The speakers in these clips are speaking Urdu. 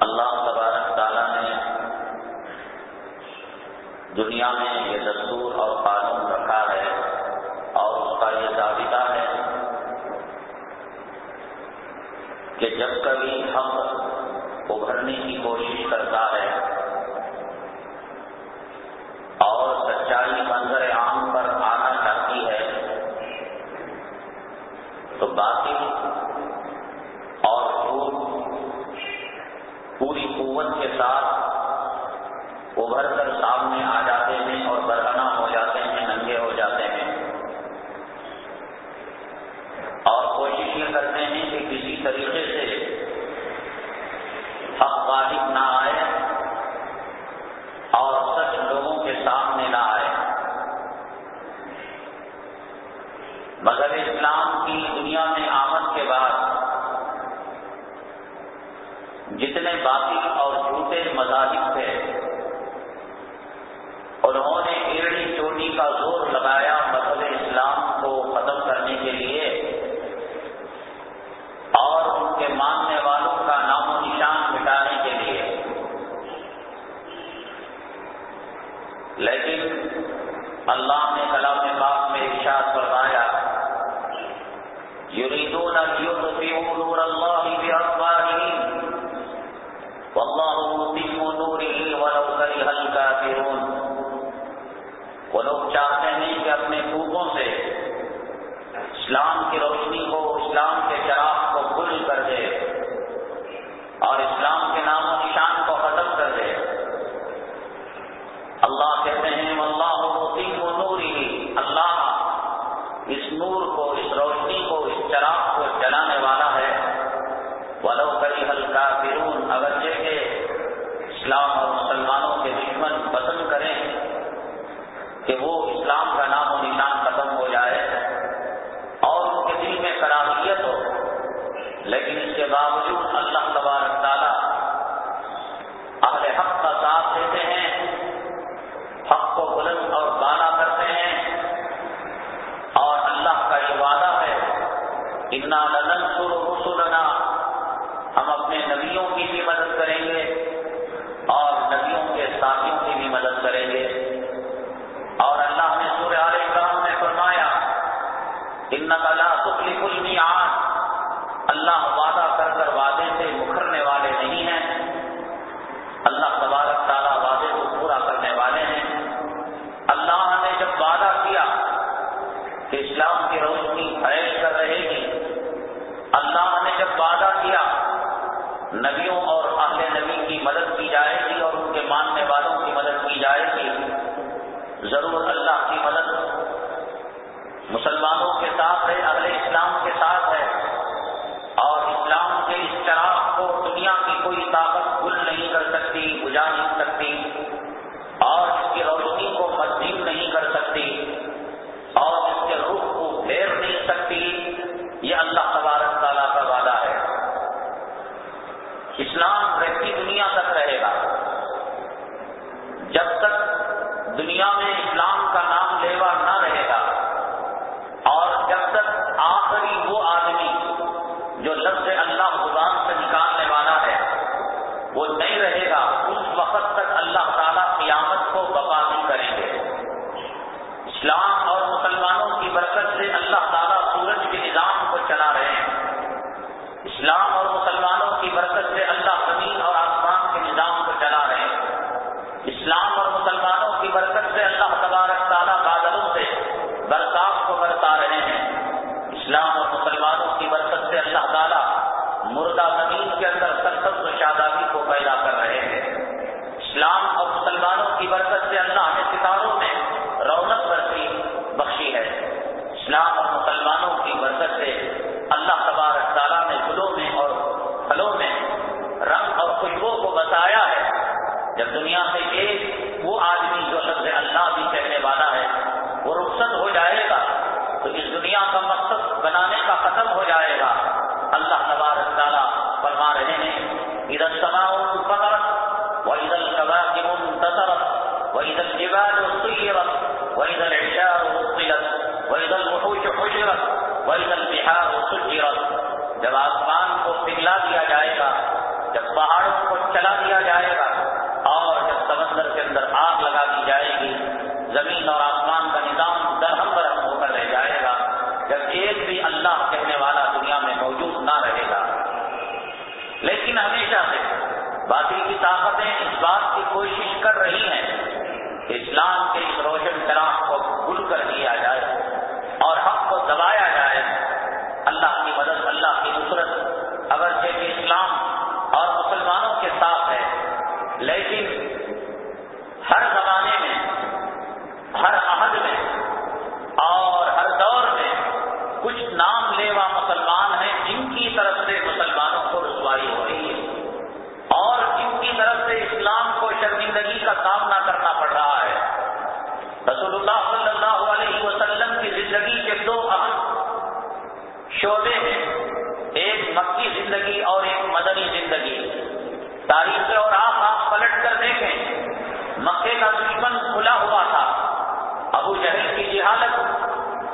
اللہ تبارک تعالیٰ نے دنیا میں یہ دستور اور قانون رکھا ہے اور اس کا یہ دعویٰ ہے کہ جب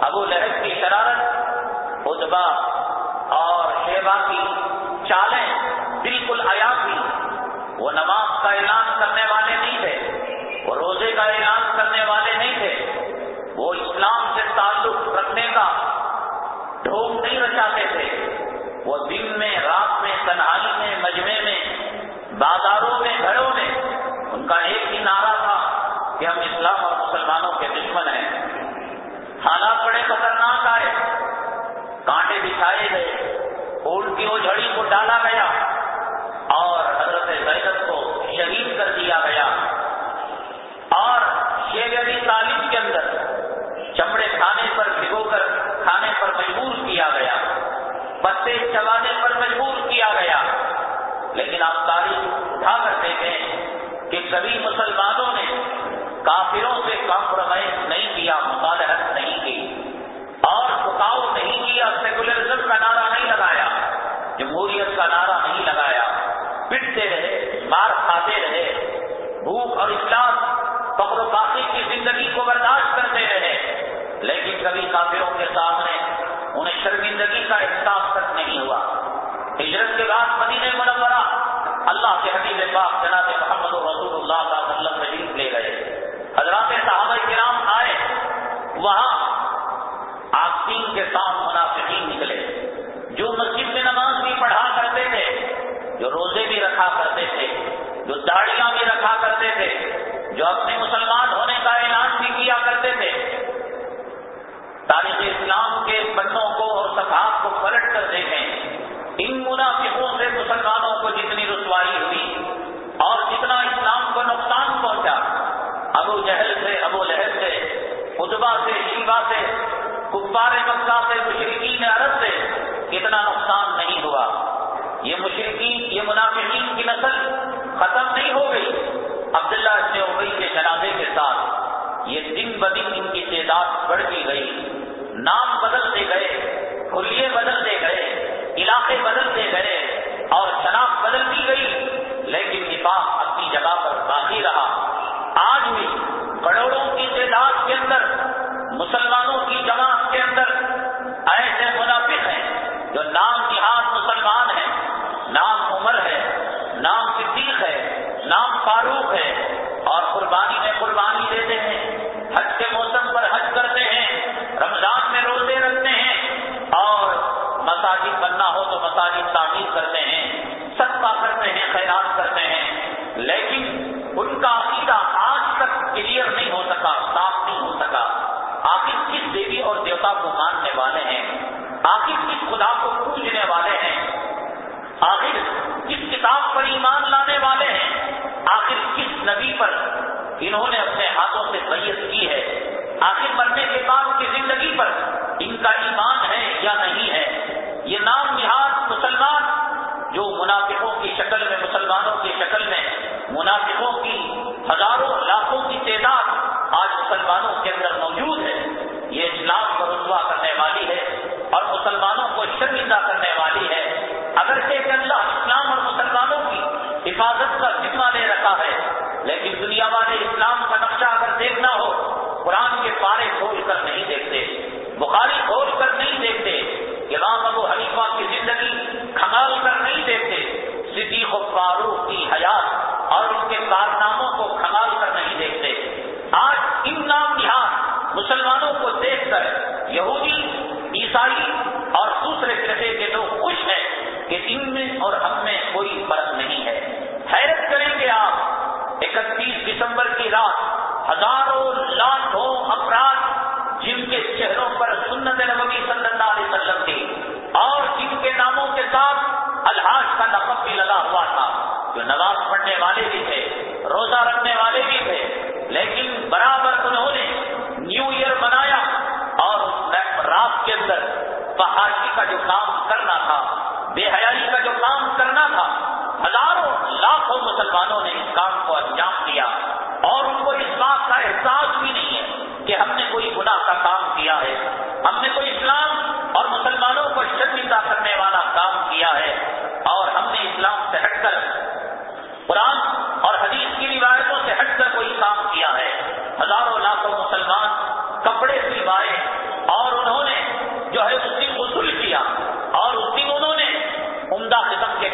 ابو لہب کی شرارت، ادبا اور شیبا کی چالیں بالکل آیاتی وہ نماز کا اعلان کرنے والے نہیں تھے، وہ روزے کا اعلان کرنے والے نہیں تھے۔ وہ اسلام سے تعلق رکھنے کا ڈھوک نہیں رچاتے تھے۔ وہ دن میں، رات میں، تنہائی میں مجمے میں، بازاروں میں، گھروں میں۔ ان کا ایک ہی نعرہ تھا کہ ہم اسلام اور مسلمانوں کے دشمن ہیں۔ حالات بڑے خطرناک آئے۔ کانٹے بچھائے گئے۔ اون کی اوجھڑی کو ڈالا گیا۔ اور حضرت زیدت کو شہید کر دیا گیا۔ اور شیر علی تعلیم کے اندر چمڑے کھانے پر بھگو کر کھانے پر مجبور کیا گیا۔ پتے چلانے پر مجبور کیا گیا۔ لیکن آپ تاریخ اٹھا کر دیکھیں کہ کبھی مسلمانوں نے کافروں سے کمپرومائز نہیں کیا۔ کھاتے رہے۔ بھوک اور اسلام فخر و فاقی کی زندگی کو برداشت کرتے رہے۔ لیکن کبھی کافروں کے سامنے انہیں شرمندگی کا احساس تک نہیں ہوا۔ ہجرت کے بعد مدینہ منورہ اللہ کے حبیب پاک جناب محمد رسول اللہ کا مطلب تشریف لے گئے حضرات صحابہ کرام آئے۔ وہاں داڑیاں بھی رکھا کرتے تھے، جو اپنے مسلمان ہونے کا اعلان بھی کیا کرتے تھے۔ تاریخ اسلام کے بندوں کو اور صفحات کو پلٹ کر دیکھیں۔ ان منافقوں سے مسلمانوں کو جتنی رسوائی ہوئی اور جتنا اسلام کو نقصان پہنچا، ابو جہل سے ابو لہب سے ادبا سے شیبا سے کبار مکہ سے مشرقین عرب سے، اتنا نقصان نہیں ہوا۔ یہ مشرقین یہ منافقین کی نسل ختم نہیں ہو گئی۔ عبداللہ ابن ابئی کے جنازے کے ساتھ یہ دن بدن ان کی تعداد بڑھتی گئی نام بدلتے گئے، کھلیے بدلتے گئے، علاقے بدلتے گئے اور شناخت بدلتی گئی۔ لیکن نفاق اپنی جگہ پر باقی رہا۔ آج بھی کروڑوں کی تعداد کے اندر، مسلمانوں کی جماعت کے اندر مساجد ہو تو مساجد تعمیر کرتے ہیں، صدقہ کرتے ہیں، خیرات کرتے ہیں، لیکن ان کا عقیدہ آج تک کلیئر نہیں ہو سکا، صاف نہیں ہو سکا۔ آخر کس دیوی اور دیوتا کو ماننے والے ہیں؟ آخر کس خدا کو پوجنے والے ہیں؟ آخر کس کتاب پر ایمان لانے والے ہیں؟ آخر کس نبی پر انہوں نے اپنے ہاتھوں سے بیت کی ہے؟ آخر مرنے کے بعد کی زندگی پر ان کا ایمان ہے یا نہیں ہے؟ یہ نام نہاد مسلمان جو منافقوں کی شکل میں، مسلمانوں کی شکل میں، منافقوں کی ہزاروں لاکھوں کی تعداد آج مسلمانوں کے اندر موجود ہے۔ یہ اسلام کو رسوا کرنے والی ہے اور مسلمانوں کو شرمندہ کرنے والی ہے۔ اگر کہ اللہ اسلام اور مسلمانوں کی حفاظت کا ذمہ لے رکھا ہے، لیکن دنیا والے اسلام کا نقشہ اگر دیکھنا ہو، قرآن کے پارے کھول کر نہیں دیکھتے۔ بخاری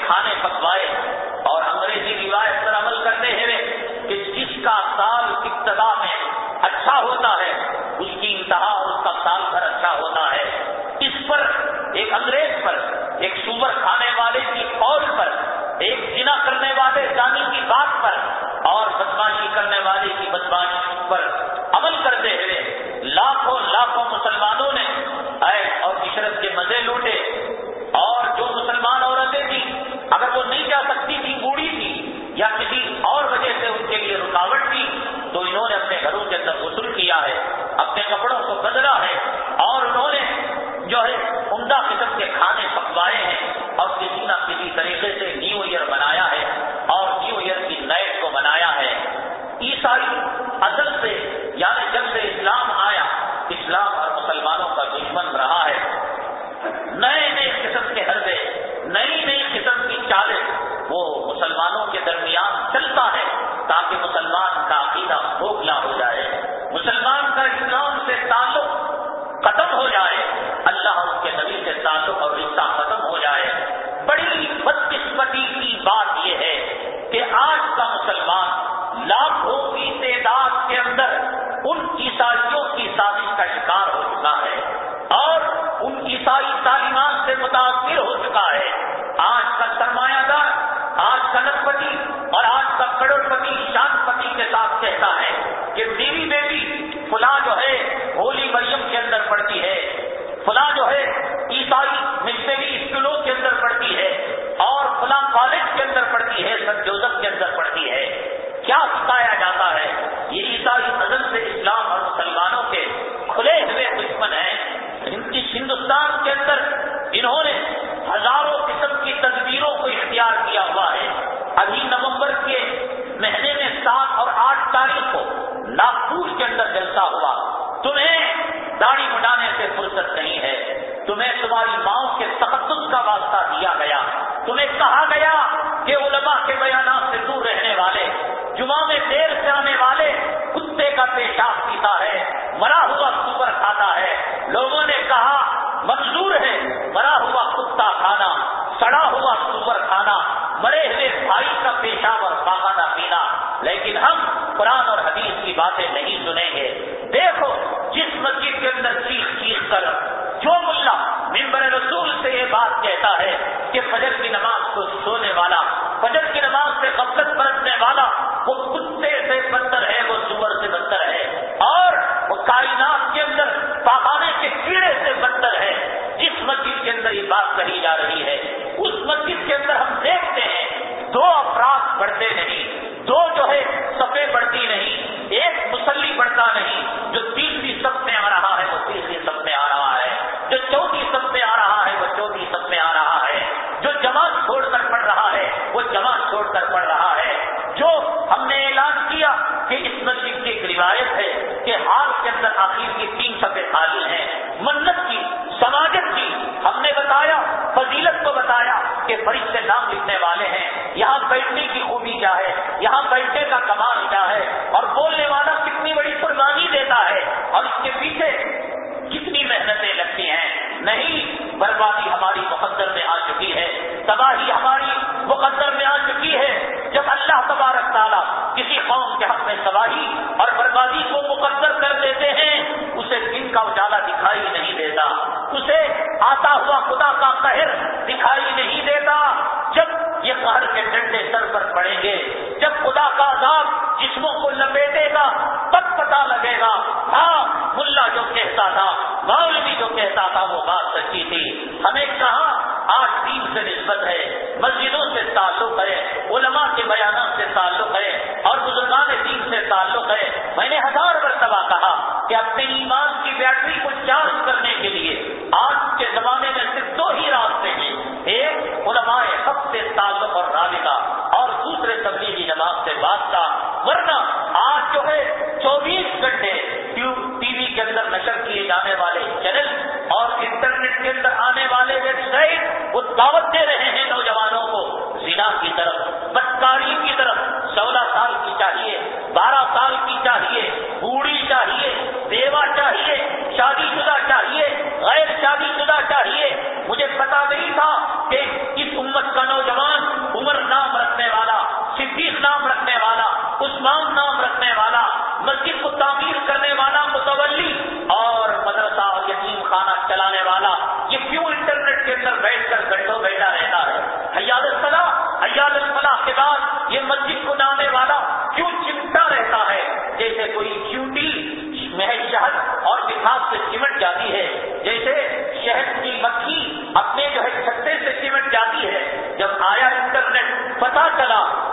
کھانے پکوائے اور انگریزی روایت پر عمل کرتے ہوئے کہ جس کا سال ابتدا میں اچھا ہوتا ہے، اس کی انتہا اور اس کا سال بھر اچھا ہوتا ہے۔ اس پر، ایک انگریز پر، ایک سور کھانے والے کی قول پر، ایک جنا کرنے والے جانی کی بات پر اور بدماشی کرنے والے کی بدماشی پر عمل کرتے ہوئے لاکھوں لاکھوں مسلمانوں نے اور عشرت کے مزے لوٹے۔ کیا ہے، اپنے کپڑوں کو بدلا ہے، اور انہوں نے جو ہے عمدہ قسم کے کھانے پکوائے ہیں اور کسی نہ کسی طریقے سے کہ فجر کی نماز کو سونے والا، فجر کی نماز سے غفلت برتنے والا، وہ کتے سے بدتر ہے، وہ سور سے بدتر ہے، اور وہ کائنات کے اندر پاخانے کے کیڑے سے بدتر ہے۔ جس مسجد کے اندر یہ بات کہی جا رہی ہے، اس مسجد کے اندر ہم دیکھتے ہیں، دو افراد بڑھتے نہیں۔ مطلب دکھائی نہیں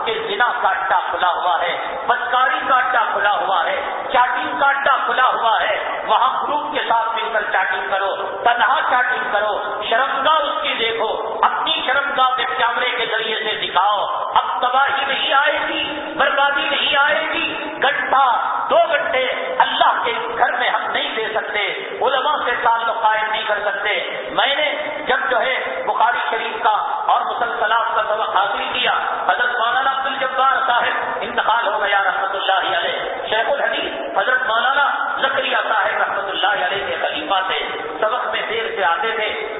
کہ زنا کا اڈا کھلا ہوا ہے، بدکاری کا اڈا کھلا ہوا ہے، چاٹنگ کا اڈا کھلا ہوا ہے۔ وہاں گروپ کے ساتھ مل کر چاٹنگ کرو، تنہا چاٹنگ کرو، شرمگاہ اس کی دیکھو، اپنی شرمگاہ کے کیمرے کے ذریعے سے دکھاؤ۔ اب تباہی نہیں آئے گی، بربادی نہیں آئے گی، گھنٹہ، دو گھنٹے اللہ کے گھر میں ہم نہیں دے سکتے، علماء سے تعلق قائم نہیں کر سکتے۔ میں نے جب جو ہے بخاری شریف کا اور مسلسلات کا سبق حاصل کیا۔ حضرت مولانا عبد الجبار صاحب انتقال ہو گیا رحمت اللہ علیہ۔ شیخ الحدیث حضرت مولانا زکریہ صاحب رحمت اللہ علیہ کے خلیفہ سے سبق میں دیر سے آتے تھے۔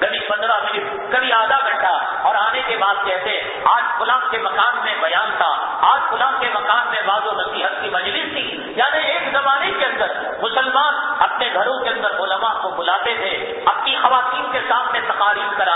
کبھی پندرہ منٹ کبھی آدھا گھنٹہ۔ اور آنے کے بعد کہتے، آج غلام کے مکان میں بیان تھا۔ آج غلام کے مکان میں بعض و نصیحت کی مجلس تھی۔ یعنی ایک زمانے کے اندر مسلمان اپنے گھروں کے اندر علماء کو بلاتے تھے، اپنی خواتین کے سامنے تقاریب کرا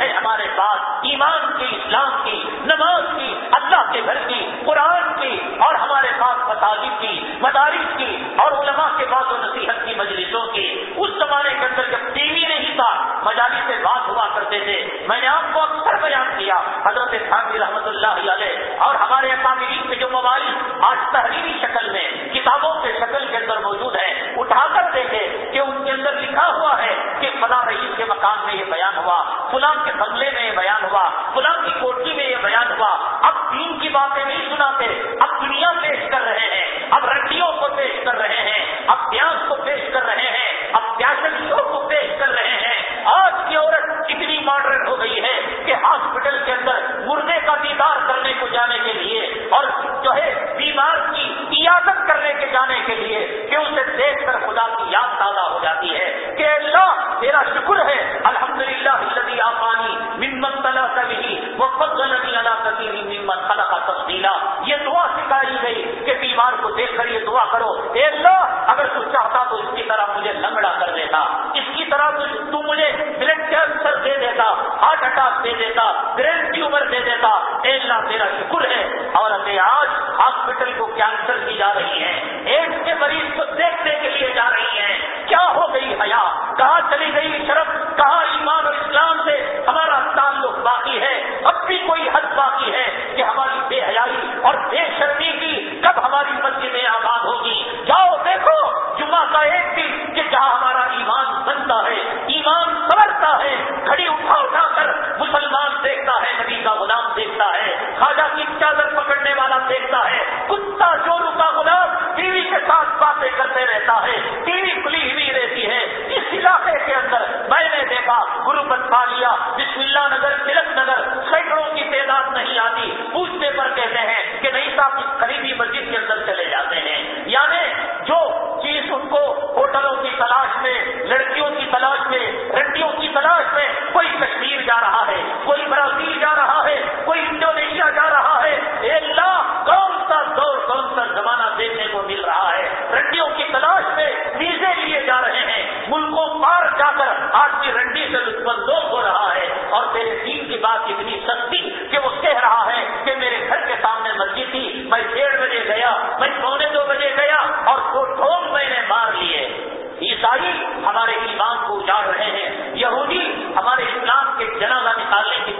ہے ہمارے پاس ایمان کی، اسلام کی، نماز کی، اللہ کے گھر کی، قرآن کی، اور ہمارے پاس مساجد کی، مدارس کی، اور علماء کے بعد و نصیحت کی مجلسوں کی۔ اس زمانے کے اندر جب ٹی وی نہیں تھا مجالی سے بات ہوا کرتے تھے۔ میں نے آپ کو اکثر بیان کیا، حضرت خانوی رحمت اللہ علیہ اور ہمارے اکادمی کے جو موبائل آج تحریری شکل میں کتابوں کے شکل کے اندر موجود ہیں، اٹھا کر دیکھیں کہ ان کے اندر لکھا ہوا ہے کہ فلاں رئیس کے مقام میں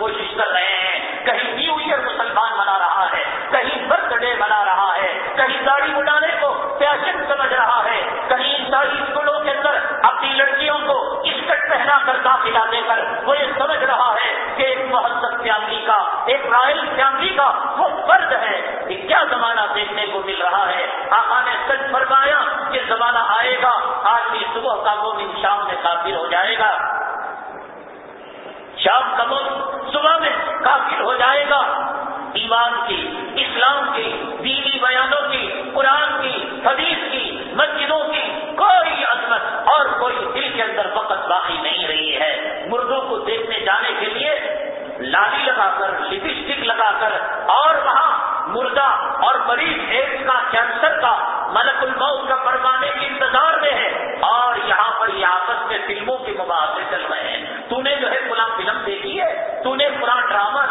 کوشش کر رہے ہیں۔ کہیں نیو ایئر مسلمان منا رہا ہے، کہیں برتھ ڈے منا رہا ہے۔ کہیں داڑھی اڑانے کو فیشن سمجھ رہا ہے۔ کہیں ساری اسکولوں کے اندر اپنی لڑکیوں کو اسکٹ پہنا کر داخلہ دے کر وہ یہ سمجھ رہا ہے کہ ایک محسد فیملی کا، ایک رائل فیملی کا وہ فرد ہے کہ کیا زمانہ دیکھنے کو مل رہا ہے۔ آقا نے سچ فرمایا کہ زمانہ آئے گا آدمی صبح کا مومن شام میں کافر ہو جائے گا۔ شام کا مومن ہو جائے گا۔ ایمان کی، اسلام کی، دینی بیانوں کی، قرآن کی، حدیث کی، مسجدوں کی کوئی عظمت اور کوئی دل کے اندر وقت باقی نہیں رہی ہے۔ مردوں کو دیکھنے جانے کے لیے لالی لگا کر، لپسٹک لگا کر اور وہاں مردہ اور مریض ایک کا کینسر کا، ملک الموت کا پروانے کے انتظار میں ہے اور یہاں پر یہ آپس میں فلموں کے مباحثے چل رہے ہیں۔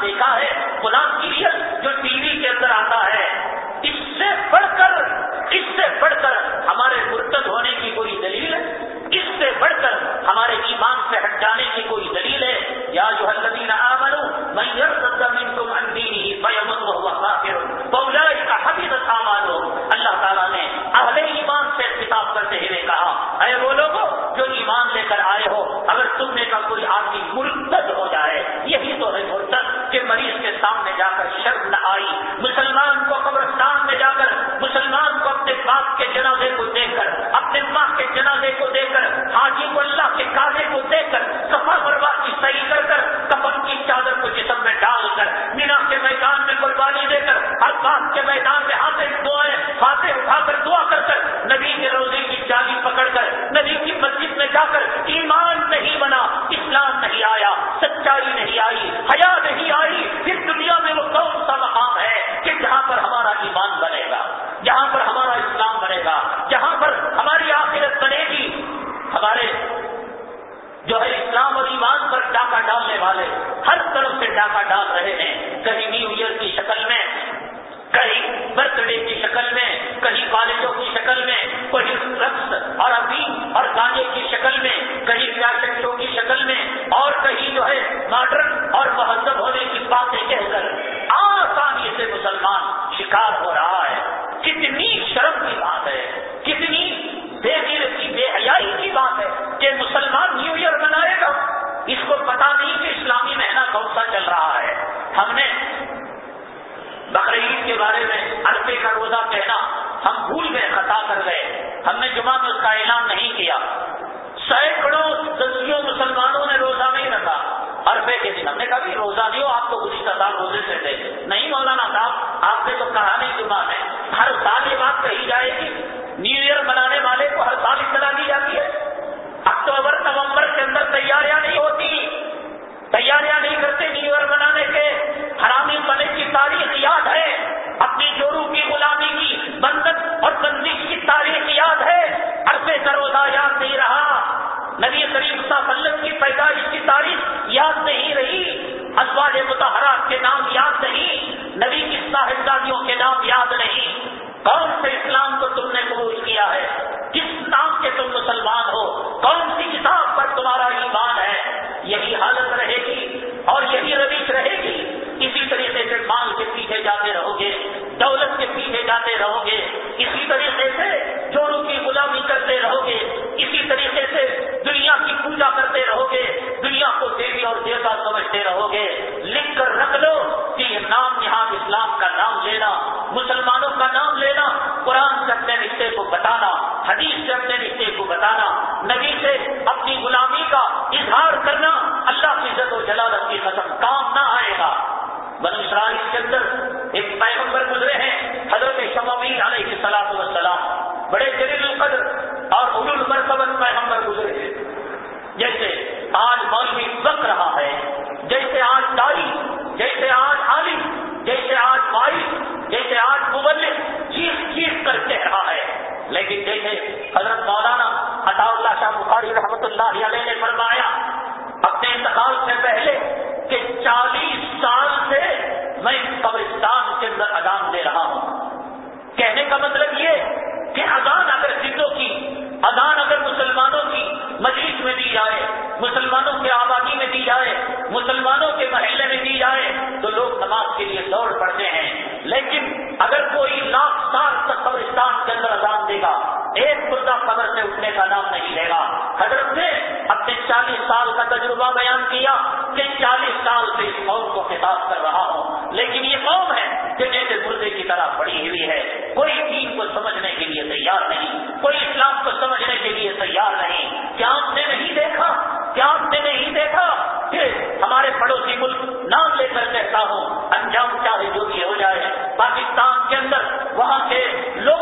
دیکھا ہے غلام کی بقرعید کے بارے میں عربے کا روزہ کہنا، ہم بھول گئے، خطا کر گئے۔ ہم نے جمعہ میں اس کا اعلان نہیں کیا۔ سینکڑوں دسیوں مسلمانوں نے روزہ نہیں رکھا۔ عربے کے دن ہم نے کہا روزہ نہیں ہو، آپ تو گزشتہ سال روزے سے تھے۔ نہیں مولانا صاحب، آپ نے تو کہا نہیں جمعہ میں۔ ہر سال یہ بات کہی جائے گی۔ نیو ایئر منانے والے کو ہر سال اطلاع دی جاتی ہے۔ اکتوبر، نومبر کے اندر تیاریاں نہیں ہوتی۔ تیاریاں نہیں کرتے نیو ایئر منانے کے۔ حرامی بنے کی تاریخ یاد ہے، اپنی جورو کی غلامی کی بندن اور بندش کی تاریخ یاد ہے۔ عرصے کا روزہ یاد نہیں رہا۔ نبی کریم صلی اللہ وسلم کی پیدائش کی تاریخ یاد نہیں رہی۔ ازواج متحرات کے نام یاد نہیں۔ نبی کی صاحبزادیوں کے نام یاد نہیں۔ کون سے اسلام کو تم نے قبول کیا ہے؟ کس نام کے تم مسلمان ہو؟ کون سی کتاب پر تمہارا ایمان ہے؟ یہی حالت رہے گی اور یہی رویش پیچھے جاتے رہو گے، دولت کے پیچھے جاتے رہو گے۔ اسی طریقے سے چوروں کی غلامی کرتے رہو گے۔ اسی طریقے سے دنیا کی پوجا کرتے رہو گے۔ دنیا کو دیوی اور دیوتا سمجھتے رہو گے۔ لکھ کر رکھ لو کہ یہ نام یہاں اسلام کا نام لینا، مسلمانوں کا نام لینا، قرآن سے اپنے رشتے کو بتانا، حدیث سے اپنے رشتے کو بتانا، نبی سے اپنی غلامی کا اظہار کرنا، اللہ کی عزت و جلالت کی قسم کام نہ آئے گا۔ بن اسرائیل کے اندر ایک پیغمبر گزرے ہیں، حضرت شموی علیہ السلام وسلام بڑے جلیل القدر اور ار المرتبت پیغمبر گزرے ہیں۔ جیسے آج مولوی وقت رہا ہے، جیسے آج داری جیسے آج عالم جیسے آج مائی جیسے آج مبلک چیز چیز کر کہہ رہا ہے۔ لیکن جیسے حضرت مولانا عطا اللہ شاہ بخاری رحمت اللہ علیہ نے فرمایا، اپنے انتقال سے پہلے کہ چالیس سال سے میں قبرستان کے اندر اذان دے رہا ہوں۔ کہنے کا مطلب یہ کہ اذان اگر سکھوں کی، اذان اگر مسلمانوں کی مجلس میں دی جائے، مسلمانوں کے آبادی میں دی جائے، مسلمانوں کے محلے میں دی جائے، تو لوگ نماز کے لیے دوڑ پڑتے ہیں۔ لیکن اگر کوئی لاکھ سال تک قبرستان کے اندر اذان دے گا، ایک مردہ قبر سے اٹھنے کا نام نہیں لے گا۔ حضرت نے اپنے چالیس سال کا تجربہ بیان کیا کہ چالیس سال سے اس قوم کو خطاب کر رہا ہوں۔ لیکن یہ قوم ہے کہ جیسے مردے کی طرح پڑی ہوئی ہے۔ کوئی دین کو سمجھنے کے لیے تیار نہیں۔ کوئی اسلام کو سمجھنے کے لیے تیار نہیں۔ کیا آپ نے نہیں دیکھا؟ کیا آپ نے نہیں دیکھا؟ کہ ہمارے پڑوسی ملک نام لے کر کہتا ہوں، انجام چاہے جو بھی ہو جائے، پاکستان کے اندر وہاں کے لوگ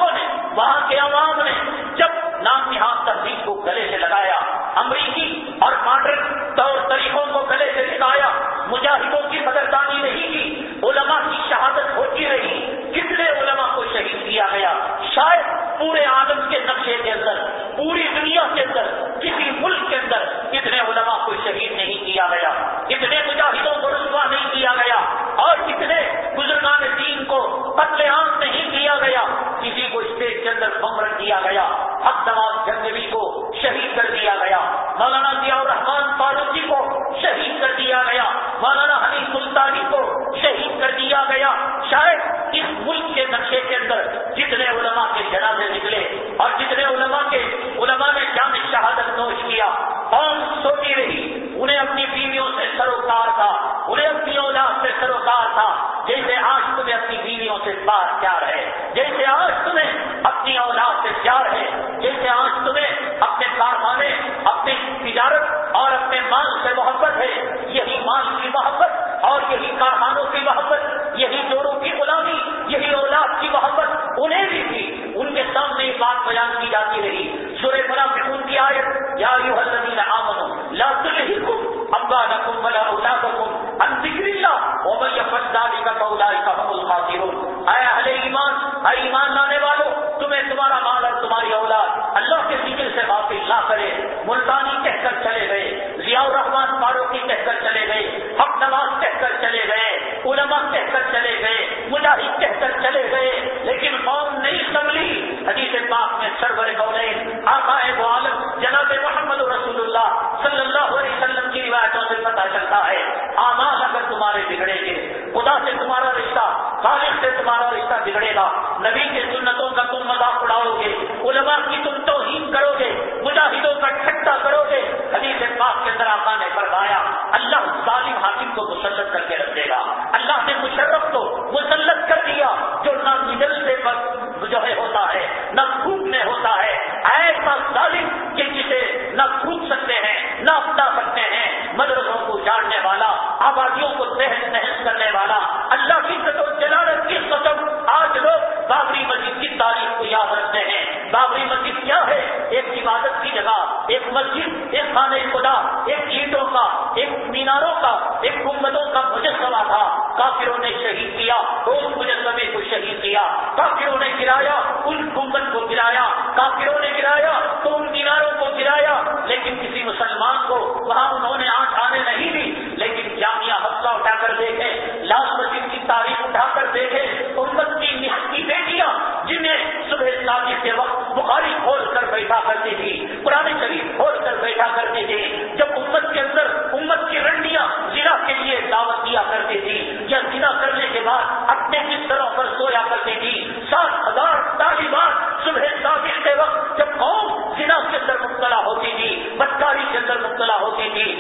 کے بعد اپنے بستروں پر سویا کرتی تھی سات ہزار طالبات صبح تاخیر کے وقت جب قوم جنا کے اندر مبتلا ہوتی تھی، بدکاری کے اندر مبتلا ہوتی تھی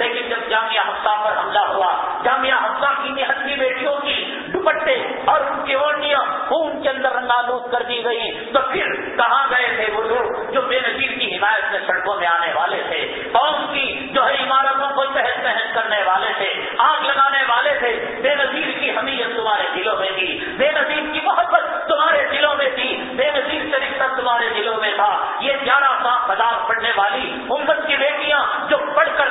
لیکن جب جامعہ ہفتہ پر حملہ ہوا، جامعہ ہفتہ کی نہتی بیٹیوں کی دوپٹے اور ان کی اوڑیاں خون کے اندر نالوز کر دی گئی تو پھر کہاں گئے تھے وہ لوگ جو بے نظیر کی حمایت میں سڑکوں میں آنے والے تھے؟ قوم کی جو ہے عمارتوں کو تحت تحت کرنے والے تھے، آگ لگانے والے تھے۔ بے نظیر کی حمیت تمہارے دلوں میں تھی۔ بے نظیر کی محبت تمہارے دلوں میں تھی۔ بے نظیر سے رشتہ تمہارے دلوں میں تھا۔ یہ گیارہ سال بدار پڑنے والی، امت کی بیٹیاں جو پڑھ کر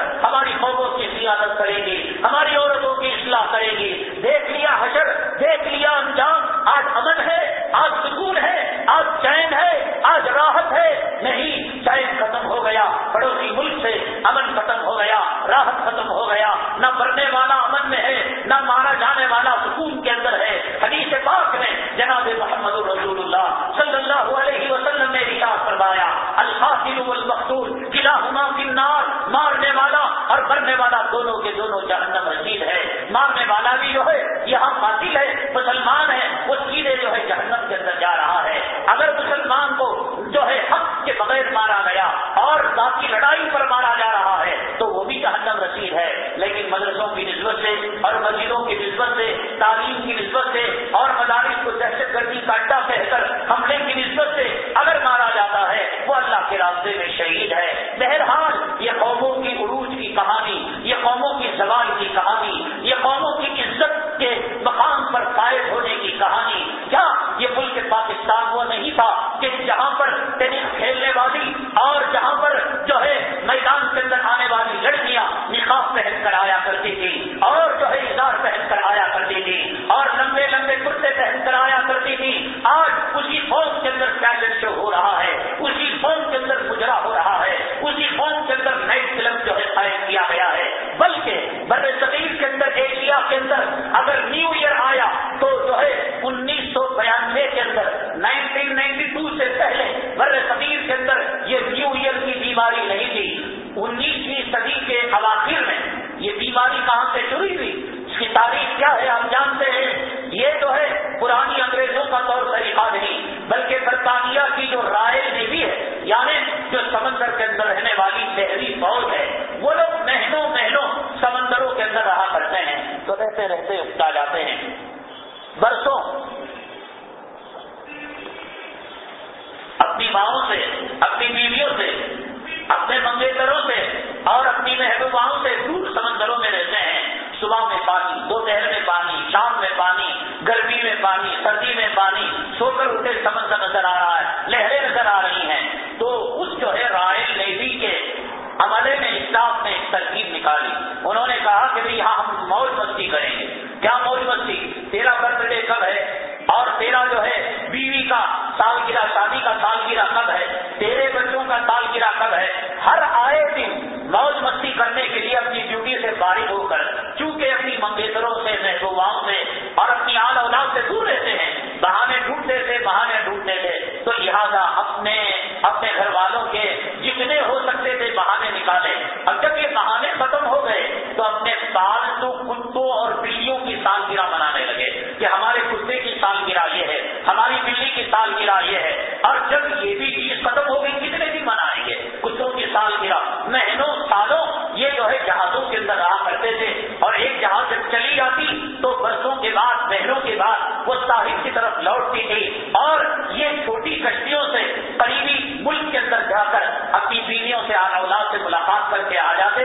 ہماری قوموں کی قیادت کرے گی ہماری عورتوں کی اصلاح کرے گی والا بھی جو ہے یہاں قاتل ہے۔ مسلمان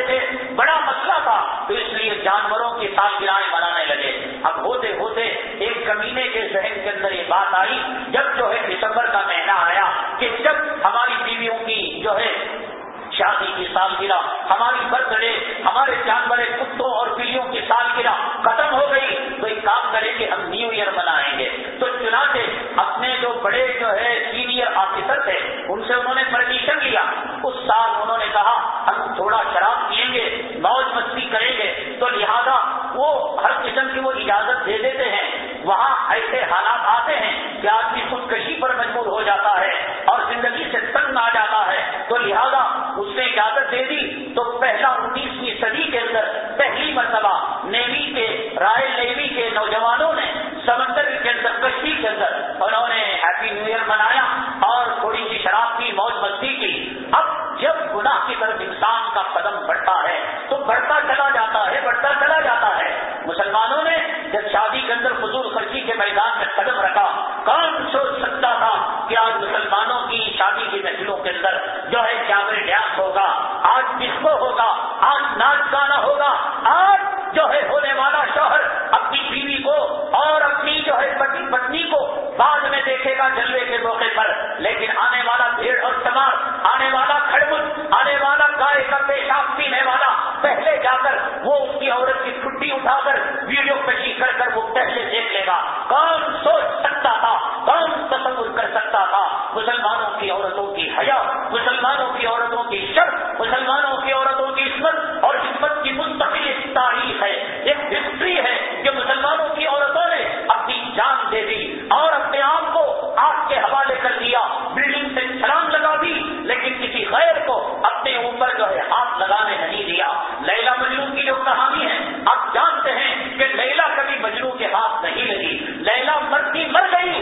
تھے، بڑا مسئلہ تھا، تو اس لیے جانوروں کے ساتھ کرائے بنانے لگے۔ اب ہوتے ہوتے ایک کمینے کے ذہن کے اندر یہ بات آئی، جب جو ہے دسمبر کا مہینہ ہے مسلمانوں کی عورتوں کی حیا، مسلمانوں کی عورتوں کی شرط مسلمانوں کی عورتوں کی عزمت اور عزمت کی مستقل تاریخ ہے۔ ایک ہسٹری ہے کہ مسلمانوں کی عورتوں نے اپنی جان دے دی، اور اپنے آپ کو آگ کے حوالے کر دیا، بلڈنگ سے چھلانگ لگا دی، لیکن کسی غیر کو اپنے اوپر جو ہے ہاتھ لگانے نہیں دیا۔ لیلا مجلو کی جو کہانی ہے، آپ جانتے ہیں کہ لیلا کبھی مجلو کے ہاتھ نہیں لگی۔ لیلا مرتی مر گئی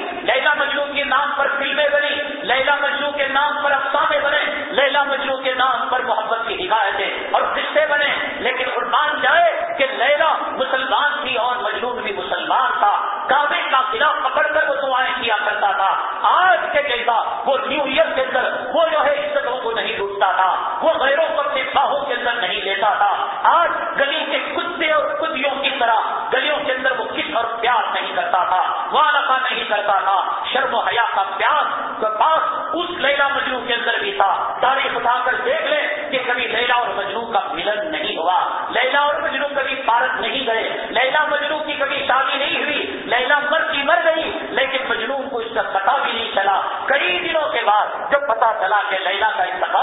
چلا کہ لیلا کا انتقال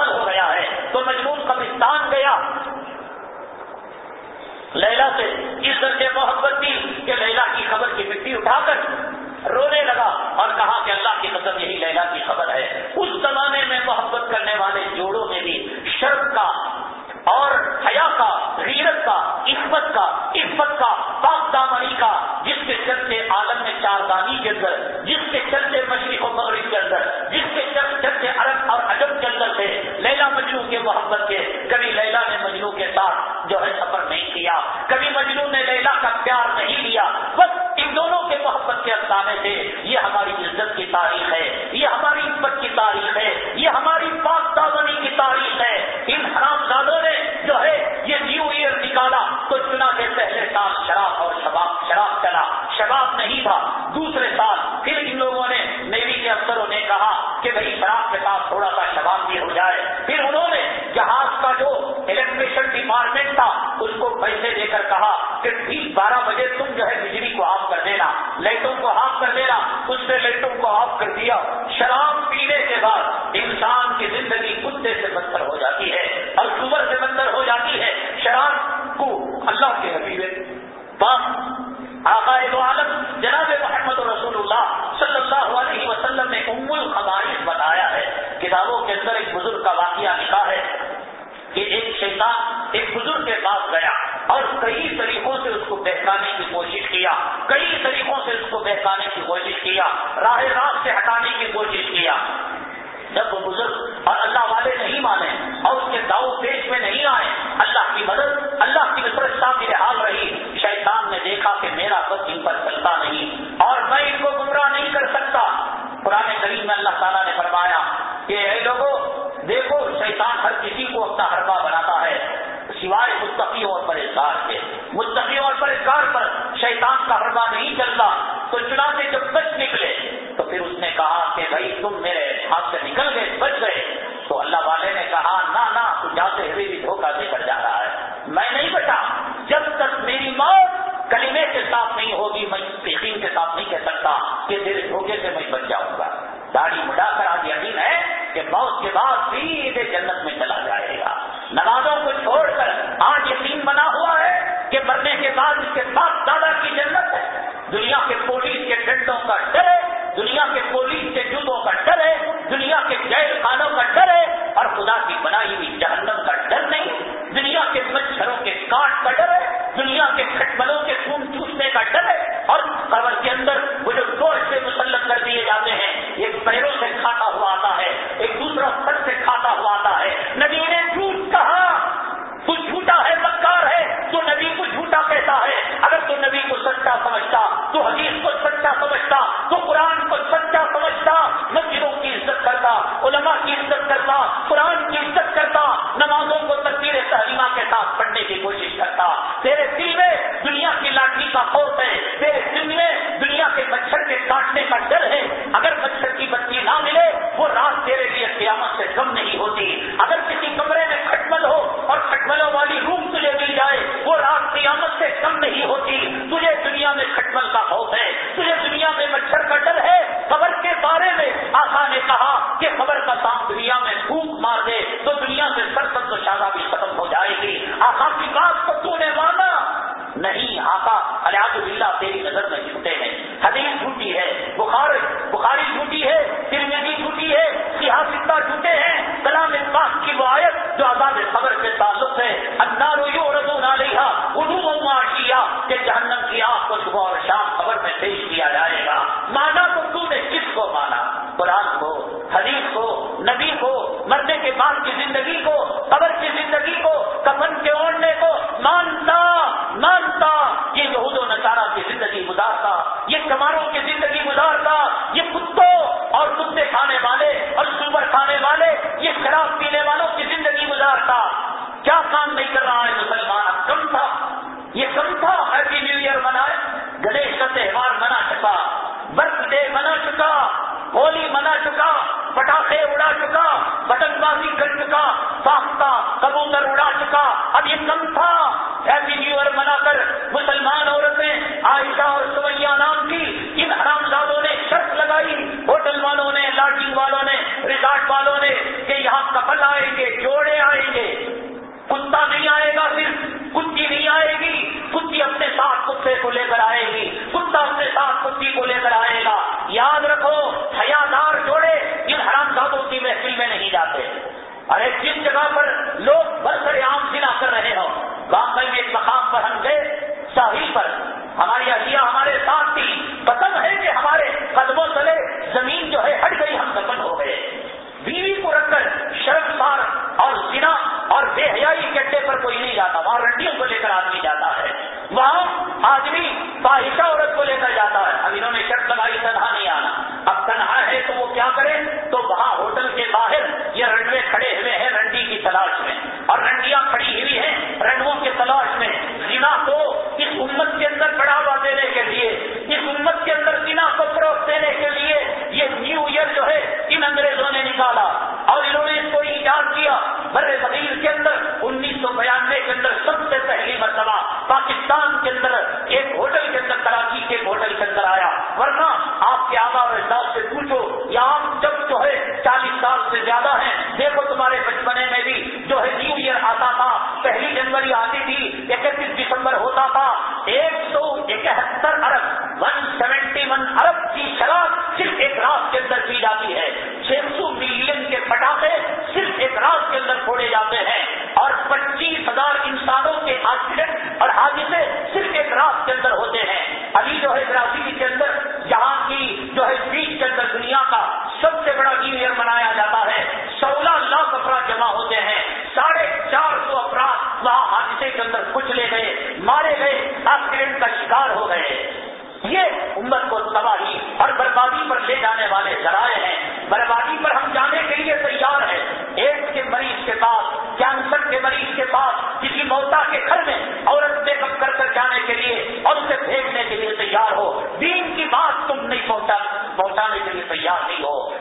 کتابوں کے اندر ایک بزرگ کا واقعہ لکھا ہے کہ ایک شیطان ایک بزرگ کے پاس گیا اور کئی طریقوں سے اس کو بہتانے کی کوشش کیا، کئی طریقوں سے اس کو بہتانے کی کوشش کیا، راہ راست سے ہٹانے کی کوشش کیا۔ جب وہ بزرگ اور اللہ والے نہیں مانے اور اس کے داؤ پیش میں نہیں آئے، اللہ کی مدد، اللہ کی نفرت کی لحاظ رہی، شیطان نے دیکھا کہ میرا بس ان پر چلتا نہیں اور میں ان کو گمراہ نہیں کر سکتا۔ پرانے کریم میں اللہ تعالیٰ نے ہر کسی کو اپنا حربہ بناتا ہے، سوائے مستقی اور پرہزگار کے۔ مستقی اور پرہزگار پر شیطان کا حربہ نہیں چلتا، تو چنا سے جب بچ نکلے، تو پھر اس نے کہا کہ بھائی تم میرے ہاتھ سے نکل گئے، بچ گئے۔ تو اللہ والے نے کہا، نہ نہ، تو جاتے ہوئے بھی دھوکہ دے کر جا رہا ہے۔ میں نہیں بچا کی زندگی کو، قبر کی زندگی کو کفن کے اوڑھنے کو۔ مانتا مانتا، یہ یہود و نصارہ کی زندگی گزارتا یہ کماروں کی زندگی گزارتا یہ کتوں اور کتے کھانے والے اور سوبر کھانے والے، یہ شراب پینے والوں کی زندگی گزارتا کیا کام نہیں کر رہا بٹن بازی کر چکا ساختہ کبوتر اڑا چکا اب یہ کم تھا۔ ایسی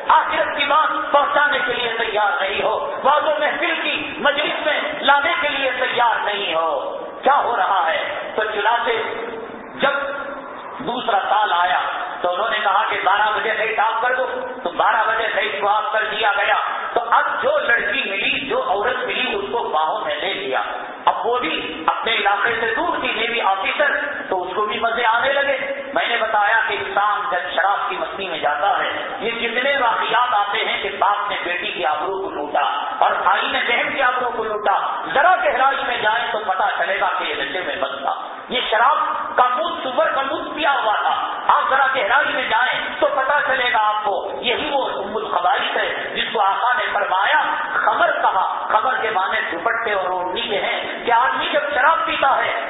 آخرت کی بات پہنچانے کے لیے تیار نہیں ہو۔ بعض و محفل کی مجلس میں لانے کے لیے تیار نہیں ہو۔ کیا ہو رہا ہے؟ تو چنانچہ جب دوسرا سال آیا تو انہوں نے کہا کہ بارہ بجے صحیح کام کر دو۔ تو بارہ بجے صحیح کو کر دیا گیا۔ اور بھائی نے بہن کے آنکھوں کو لوٹا، ذرا ذرا گہرائی میں جائیں تو پتا چلے گا کہ یہ نشے میں بند تھا۔ یہ شراب کا مت سور کا مت پیا ہوا تھا۔ آپ ذرا گہرائی میں جائیں تو پتا چلے گا آپ کو، یہی وہ خواہش ہے جس کو آقا نے فرمایا، خبر کہا۔ خبر کے معنی دوپٹے اور اوڑھنی کے ہیں کہ آدمی جب شراب پیتا ہے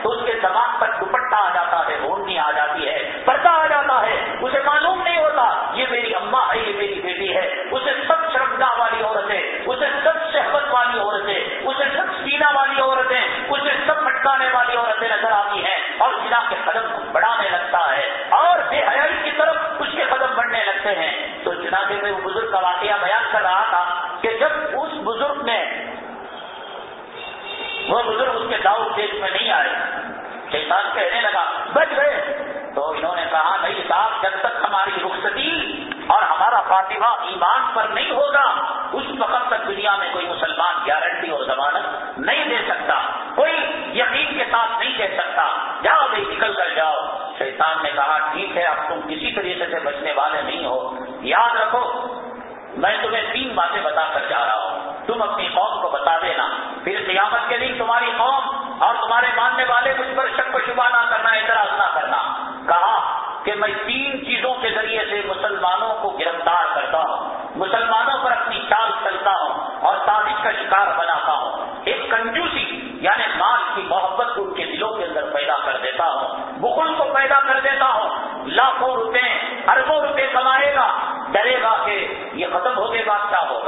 کر دیتا ہوں لاکھوں روپے اربوں روپے کمائے گا، ڈرے گا کہ یہ ختم ہونے بادشاہ ہوگا۔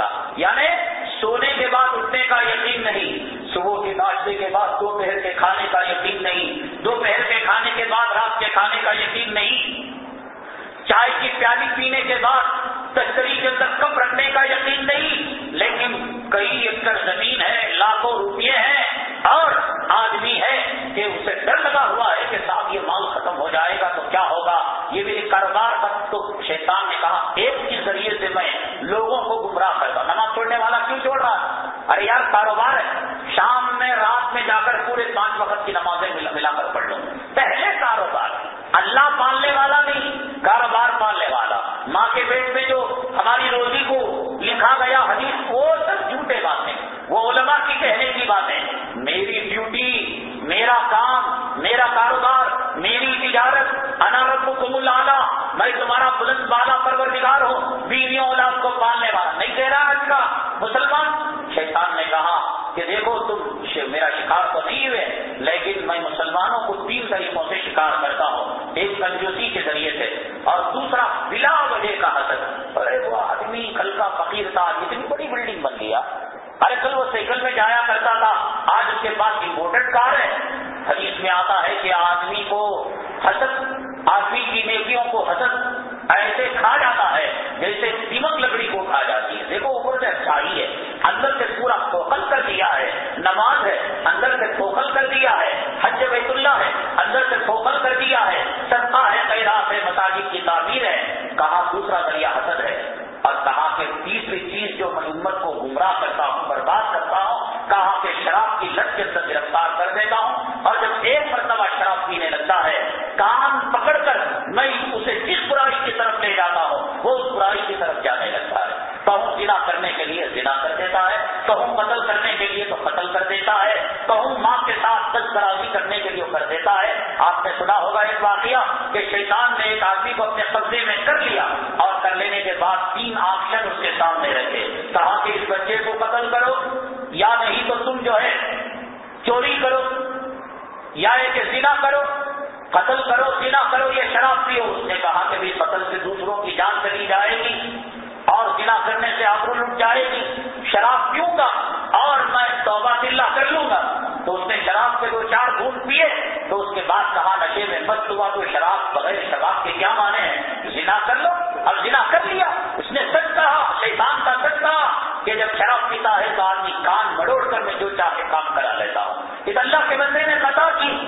یہ میرے کاروبار کا تو شیطان نے کہا ایک کے ذریعے سے میں لوگوں کو گمراہ کرتا نماز چھوڑنے والا کیوں چھوڑ رہا ارے یار کاروبار ہے شام میں رات میں جا کر پورے پانچ وقت کی نمازیں ملا کر پڑھ لوں پہلے کاروبار اللہ پالنے والا نہیں کاروبار پالنے والا ماں کے پیٹ میں جو ہماری روزی کو لکھا گیا حدیث وہ سب جھوٹے باتیں وہ علماء کی کہنے کی باتیں میری ڈیوٹی میرا کام میرا کاروبار میری تجارت انارت کو قبول آنا میں تمہارا بلند بالا پرور نگار ہوں بیویوں اولاد کو پالنے والا نہیں کہہ رہا آج کا مسلمان شیطان نے کہا کہ دیکھو تم میرا شکار تو نہیں ہوئے لیکن میں مسلمانوں کو تین طریقوں سے شکار کرتا ہوں ایک کنجوسی دیتا ہوں اور جب ایک مرتبہ شراب پینے لگتا ہے، کان پکڑ کر میں اسے جس برائی کی طرف لے جاتا ہوں، وہ اس برائی کی طرف جانے لگتا ہے۔ کہوں زنا کرنے کے لیے زنا کر دیتا ہے کہوں قتل کرنے کے لیے تو قتل کر دیتا ہے کہوں ماں کے ساتھ دس برازی کرنے کے لیے کر دیتا ہے۔ آپ نے سنا ہوگا ایک واقعہ کہ شیطان نے ایک آدمی کو اپنے قبضے میں کر لیا اور کر لینے کے بعد تین آپشن اس کے سامنے رکھے۔ کہا کہ اس بچے کو قتل کرو یا نہیں تو تم جو ہے چوری کرو یا ایک زنا کرو، قتل کرو، زنا کرو، یہ شراب پیو۔ اس نے کہا کہ بھی قتل سے دوسروں کی جان چلی جائے گی اور زنا کرنے سے آبرو لٹ جائے گی۔ شراب پیوں گا اور میں توبہ دلہ کر لوں گا۔ تو اس نے شراب کے دو چار گھونٹ پیے۔ تو اس کے بعد کہا، نشے میں مست ہوا تو شراب بغیر شراب کے کیا مانے ہیں زنا کر لو۔ اب زنا کر لیا۔ اس نے سچ کہا، شیطان کا سچ کہا کہ جب شراب پیتا ہے تو آدمی کان مڑوڑ کر میں جو چاہے کام اس اللہ کے بندے نے قطع کی۔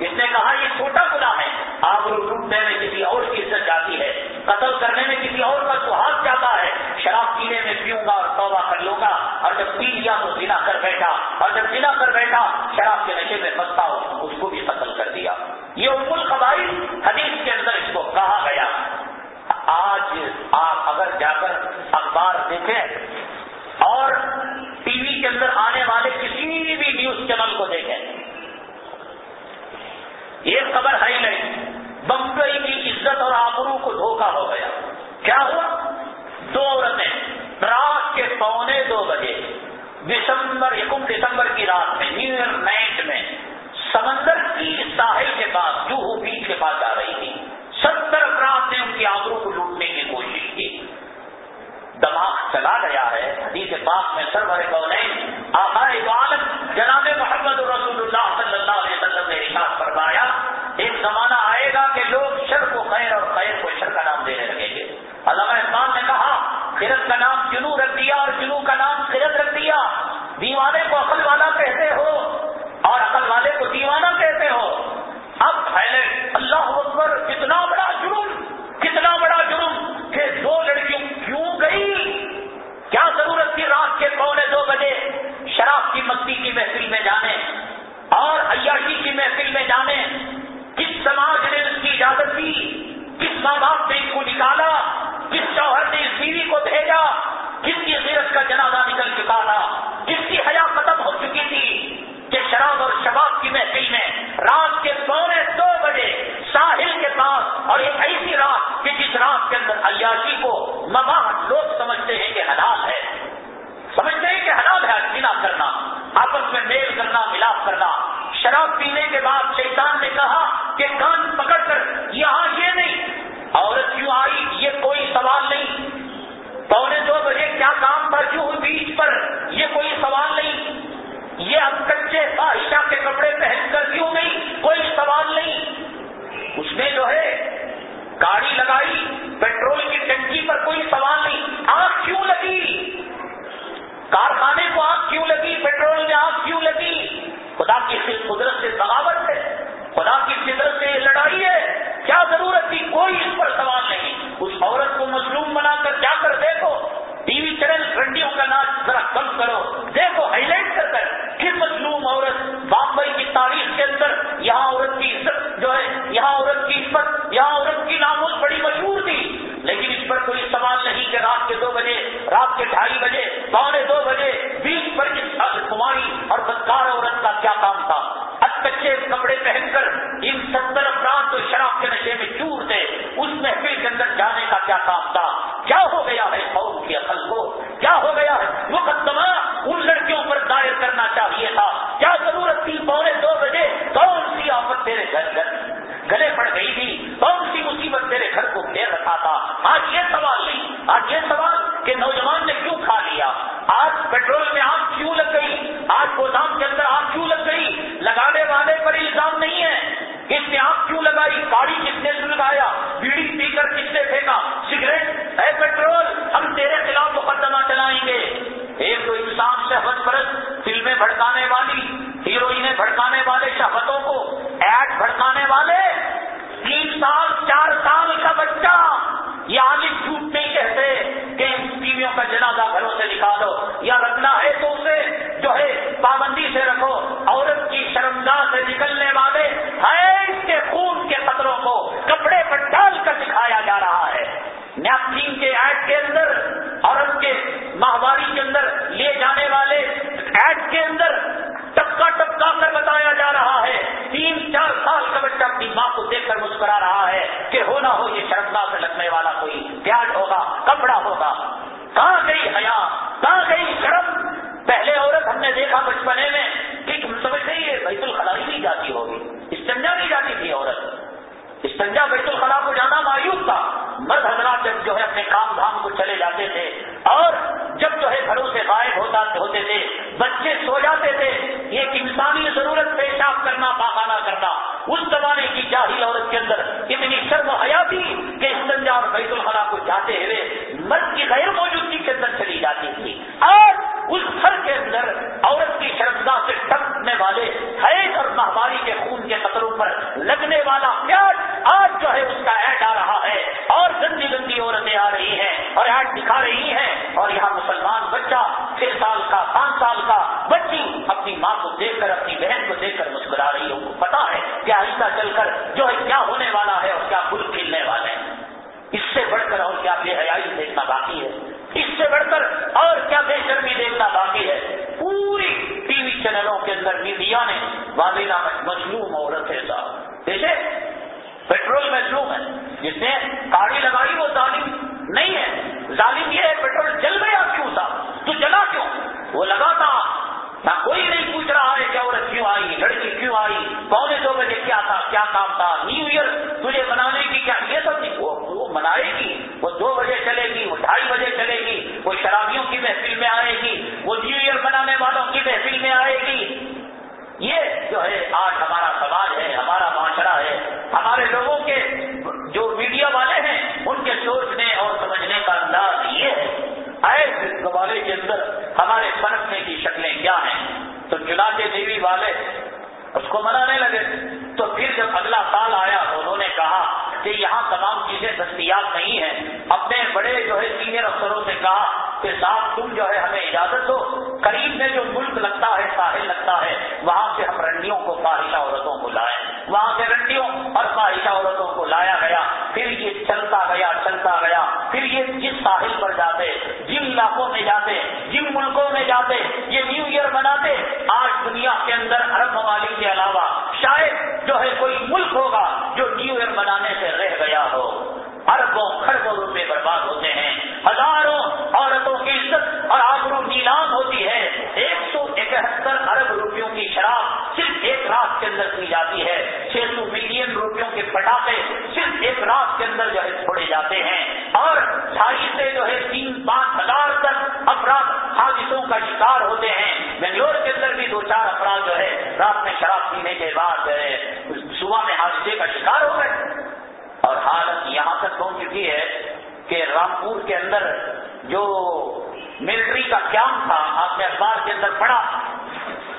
اس نے کہا، یہ چھوٹا گنا ہے۔ آبرو لوٹنے میں کسی اور کی عزت جاتی ہے۔ قتل کرنے میں کسی اور کا سہاگ جاتا ہے۔ شراب پینے میں پیوں گا اور توبہ کر لوں گا۔ اور جب پی لیا تو جنا کر بیٹھا۔ اور جب جنا کر بیٹھا، شراب کے نشے میں بستا ہو اس کو بھی قتل کر دیا۔ یہ ام القبائل حدیث کے اندر اس کو کہا گیا۔ آج آپ اگر جا کر اخبار دیکھیں کے اندر آنے والے کسی بھی نیوز چینل کو دیکھیں۔ یہ خبر ہے نہیں۔ بمبئی کی عزت اور آبرو کو دھوکہ ہو گیا۔ کیا ہوا؟ دو عورتیں۔ رات کے پونے دو بجے۔ دسمبر، یکم دسمبر کی رات میں، نیو ایئر نائٹ میں۔ سمندر کی ساحل کے پاس جوہو بیچ کے پاس جا رہی تھی۔ ستر افراد نے ان کی آبرو کو لوٹنے کی کوشش کی۔ دماغ چلا گیا ہے، حدیث پاک میں سرور کون آخر جناب محمد رسول اللہ صلی اللہ علیہ وسلم نے ارشاد فرمایا، ایک زمانہ آئے گا کہ لوگ شر کو خیر اور خیر کو شر کا نام دینے لگیں گے۔ علامہ اقبال نے کہا، خرد کا نام جنو رکھ دیا اور جنو کا نام خرد رکھ دیا۔ دیوانے کو عقل والا کہتے ہو اور عقل والے کو دیوانہ کہتے ہو۔ اب پھیلے اللہ اکبر کتنا بڑا جرم کتنا بڑا جرم کہ دو لڑکیوں کیوں گئی کیا ضرورت تھی رات کے پونے دو بجے شراب کی محفل میں جانے اور عیاشی کی محفل میں جانے، کس سماج نے اس کی اجازت دی؟ کس ماں باپ نے اس کو نکالا؟ کس شوہر نے اس بیوی کو بھیجا؟ کس کی سیرت کا جنازہ نکل چکا تھا؟ کس کی حیا ختم ہو چکی تھی کہ شراب اور شباب کی محفل میں رات کے پونے دو بجے ساحل کے پاس اور ایک ایسی رات کہ جس رات کے اندر عیاشی کو مباح لوگ سمجھتے ہیں کہ حلال ہے۔ سمجھتے ہیں کہ حلال ہے آپس میں میل کرنا، ملاپ کرنا۔ شراب پینے کے بعد شیطان نے کہا کہ کان پکڑ کر یہاں یہ نہیں۔ عورت کیوں آئی، یہ کوئی سوال نہیں۔ پونے دو بجے کیا کام پر کیوں بیچ پر؟ یہ کوئی سوال نہیں۔ یہ اب کچے بادشاہ کے کپڑے پہن کر کیوں نہیں، کوئی سوال نہیں۔ اس میں جو ہے گاڑی لگائی، پیٹرول کی ٹنکی پر کوئی سوال نہیں۔ آگ کیوں لگی؟ کارخانے کو آگ کیوں لگی؟ پیٹرول میں آگ کیوں لگی؟ خدا کی قدرت سے بغاوت ہے۔ خدا کی قدرت سے یہ لڑائی ہے۔ کیا ضرورت تھی؟ کوئی اس پر سوال نہیں۔ اس عورت کو مظلوم بنا کر جا کر دیکھو ٹی وی چینل رنڈیوں کا ناچ ذرا کم کرو۔ دیکھو ہائی لائٹ کر کر کس مظلوم عورت بامبئی کی تاریخ کے اندر یہاں عورت کی عزت جو ہے، یہاں عورت کی عزت، یہاں عورت کی ناموز بڑی مشہور تھی۔ لیکن اس پر کوئی سوال نہیں کہ رات کے دو بجے، رات کے ڈھائی بجے، پونے دو بجے بیس پر کماری اور بدکار عورت کا کیا کام تھا؟ کچے کپڑے پہن کر ان ستر افراد جو شراب کے نشے میں چور تھے، اس محفل کے اندر جانے کا کیا کام تھا؟ کیا ہو گیا ہے قوم کی اصل کو کیا ہو گیا؟ مقدمہ ان لڑکیوں پر دائر کرنا چاہیے تھا۔ کیا ضرورت تھی؟ پونے دو بجے کون سی آفت تیرے گھر گھر گلے پڑ گئی تھی؟ کون سی مصیبت تیرے گھر کو گھیر رکھا تھا؟ آج یہ سوال نہیں، آج یہ سوال کہ نوجوان نے کیوں کھا لیا؟ آج پیٹرول میں آگ کیوں لگ گئی؟ آج گودام کے اندر آگ کیوں لگ گئی؟ لگانے والے پر الزام نہیں ہے۔ اس نے آگ کیوں لگائی؟ گاڑی کس نے سلگایا؟ بیڑی پی کر کس نے پھینکا؟ سگریٹ تیرے خلاف مقدمہ چلائیں گے۔ ایک تو انسان سے پرست پر جو ہے، آج ہمارا سماج ہے، ہمارا معاشرہ ہے، ہمارے لوگوں کے جو میڈیا والے ہیں، ان کے سوچنے اور سمجھنے کا انداز یہ ہے ایسے زمانے کے اندر ہمارے پنپنے کی شکلیں کیا ہیں؟ تو چنا کے دیوی والے اس کو منانے لگے۔ تو پھر جب اگلا سال آیا انہوں نے کہا کہ یہاں تمام چیزیں دستیاب نہیں ہیں۔ اپنے بڑے جو ہے، سینئر افسروں سے کہا کہ صاحب تم جو ہے ہمیں اجازت دو۔ قریب میں جو ملک لگتا ہے، ساحل لگتا ہے، وہاں سے ہم رنڈیوں کو فاحشہ عورتوں کو لائیں۔ وہاں سے رنڈیوں اور فاحشہ عورتوں کو لایا گیا۔ پھر یہ چلتا گیا چلتا گیا۔ پھر یہ جس ساحل پر جاتے، جن علاقوں میں جاتے، جن ملکوں میں جاتے، یہ نیو ایئر مناتے۔ آج دنیا کے اندر عرب ممالک کے علاوہ شاید جو ہے کوئی ملک ہوگا ڈھائی سے جو ہے تین پانچ ہزار تک افراد حادثوں کا شکار ہوتے ہیں۔ بنگلور کے اندر بھی دو چار افراد جو ہے رات میں شراب پینے کے بعد جو ہے صبح میں حادثے کا شکار ہو گئے۔ اور حالت یہاں تک پہنچ چکی ہے کہ رامپور کے اندر جو ملٹری کا کیمپ تھا، آپ نے اخبار کے اندر پڑھا،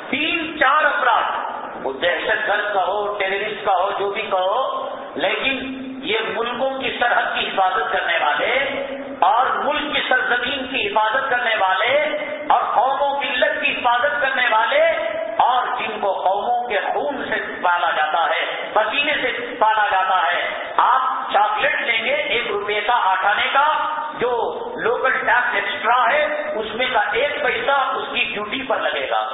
تین چار افراد، وہ دہشت گرد کا ہو، ٹیررسٹ کا ہو، جو بھی کہو لیکن یہ ملکوں کی سرحد کی حفاظت کرنے والے اور ملک کی سرزمین کی حفاظت کرنے والے اور قوموں کی لت کی حفاظت کرنے والے اور جن کو قوموں کے خون سے پالا جاتا ہے، پسینے سے پالا جاتا ہے۔ آپ چاکلیٹ لیں گے ایک روپے کا آٹھانے کا، جو لوکل ٹیکس ایکسٹرا ہے، اس میں کا ایک پیسہ اس کی ڈیوٹی پر لگے گا۔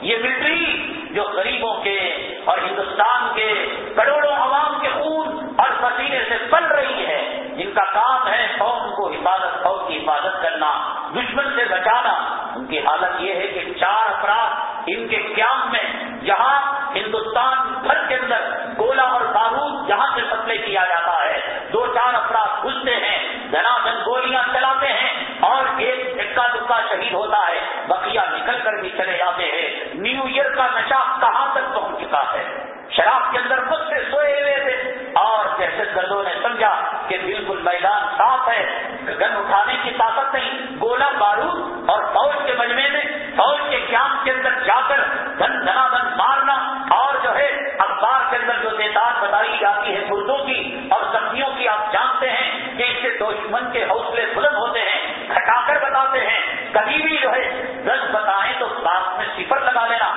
یہ ملٹری جو غریبوں کے اور ہندوستان کے کروڑوں عوام کے خون اور پسینے سے پل رہی ہے جن کا کام ہے قوم کو حفاظت قوم کی حفاظت کرنا، دشمن سے بچانا۔ ان کی حالت یہ ہے کہ چار افراد ان کے قیام میں جہاں ہندوستان بھر کے اندر گولا اور بارود جہاں سے سپلائی کیا جاتا ہے، دو چار افراد گھستے ہیں دنا دن گولیاں چلاتے ہیں اور ایک اکا دکا شہید ہوتا ہے، بقیہ نکل کر بھی چلے جاتے ہیں۔ نیو ایئر کا نشہ کہاں تک پہنچ چکا ہے؟ شراب کے اندر خود سے سوئے ہوئے تھے۔ اور دہشت گردوں نے سمجھا کہ بالکل میدان صاف ہے۔ گن اٹھانے کی طاقت نہیں گولا بارود اور فوج کے مجمے میں، فوج کے قیام کے اندر جا کر دن دنا دن مارنا اور جو ہے، اخبار کے اندر جو تعداد بتائی جاتی ہے مردوں کی اور سبزیوں کی، آپ جانتے ہیں کہ اس سے دشمن کے حوصلے بلند ہوتے ہیں گھٹا کر بتاتے ہیں۔ کبھی بھی جو ہے، دس بتائیں تو بات میں صفر لگا لینا۔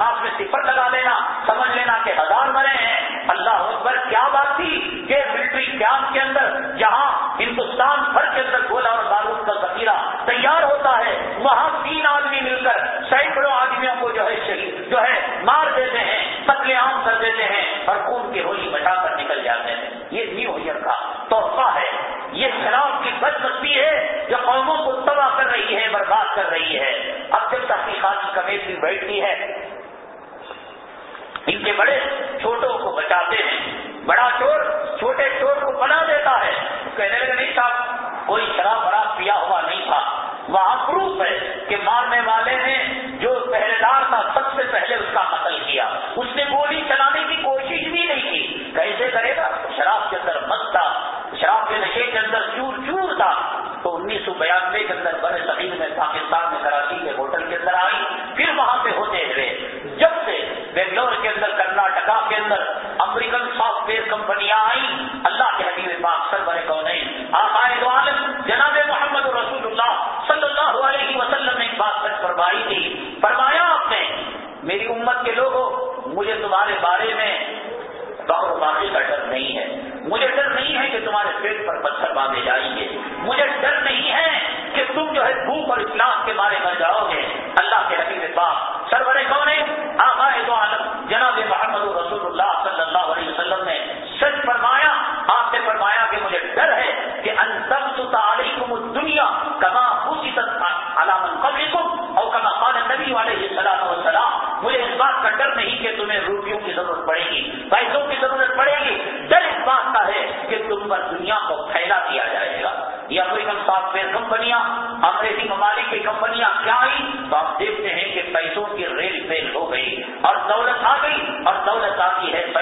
سو میں صفر لگا لینا، سمجھ لینا کہ ہزار مرے ہیں۔ اللہ اکبر، کیا بات تھی؟ کہ ملٹری کیمپ کے اندر، جہاں ہندوستان بھر کے اندر گولا اور بارود کا ذخیرہ تیار ہوتا ہے، وہاں تین آدمی مل کر سینکڑوں آدمیوں کو جو ہے شہید، جو ہے مار دیتے ہیں، قتل عام کر دیتے ہیں، اور خون کی ہولی بچا کر نکل جاتے ہیں۔ یہ نیو ایئر کا تحفہ ہے۔ یہ شراب کی بد مستی ہے جو قوموں کو تباہ کر رہی ہے، برباد کر رہی ہے۔ اب جب تحقیقات کی کمیٹی بیٹھتی ہے بڑے چھوٹوں کو بچاتے ہیں۔ بڑا چور چھوٹے چور کو بنا دیتا ہے۔ کہنے لگے، نہیں صاحب، کوئی شراب براب پیا ہوا نہیں تھا۔ وہاں پروف ہے کہ مارنے والے نے جو پہلے دار تھا، سب سے پہلے اس کا قتل کیا۔ اس نے گولی چلانے کی کوشش بھی نہیں کی۔ کیسے کرے گا؟ شراب کے اندر مت تھا۔ شراب کے نشے کے اندر چور چور تھا۔ تو انیس سو بیانوے کے اندر بڑے صحیح میں پاکستان میں کراچی کے ہوٹل کے اندر آئی۔ پھر وہاں پہ ہوتے ہوئے جب سے بنگلور کے اندر کرناٹکا کے اندر امریکن سافٹ ویئر کمپنیاں آئی اللہ کے حبیب پاک سر کو نہیں آقائد عالم، جناب محمد رسول اللہ صلی اللہ علیہ وسلم نے ایک بات سچ فرمائی تھی۔ فرمایا آپ نے، میری امت کے لوگوں، مجھے تمہارے بارے میں بہر باقی کا ڈر نہیں ہے۔ مجھے ڈر نہیں ہے کہ تمہارے پیٹ پر پتھر باندھے جائیں گے۔ مجھے ڈر نہیں ہے کہ تم جو ہے بھوک اور اسلام کے بارے میں جاؤ گے۔ اللہ کے حبیب پاک آ گئی اور دولت آتی کی ہے۔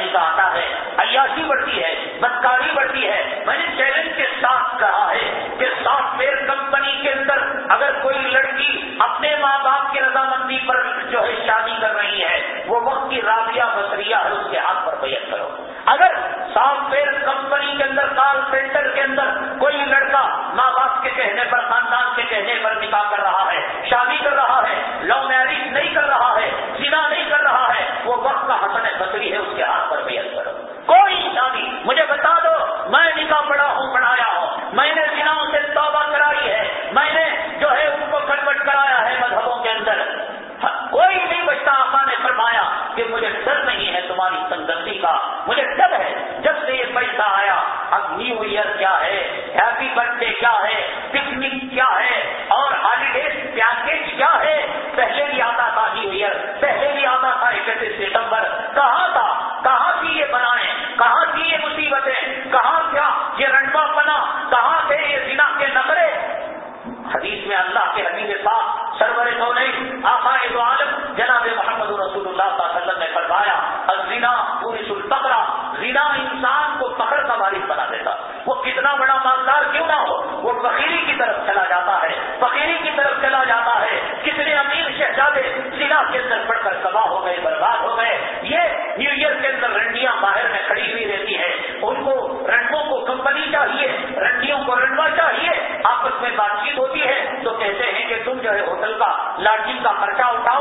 لاٹھی کا مرچہ ہوتا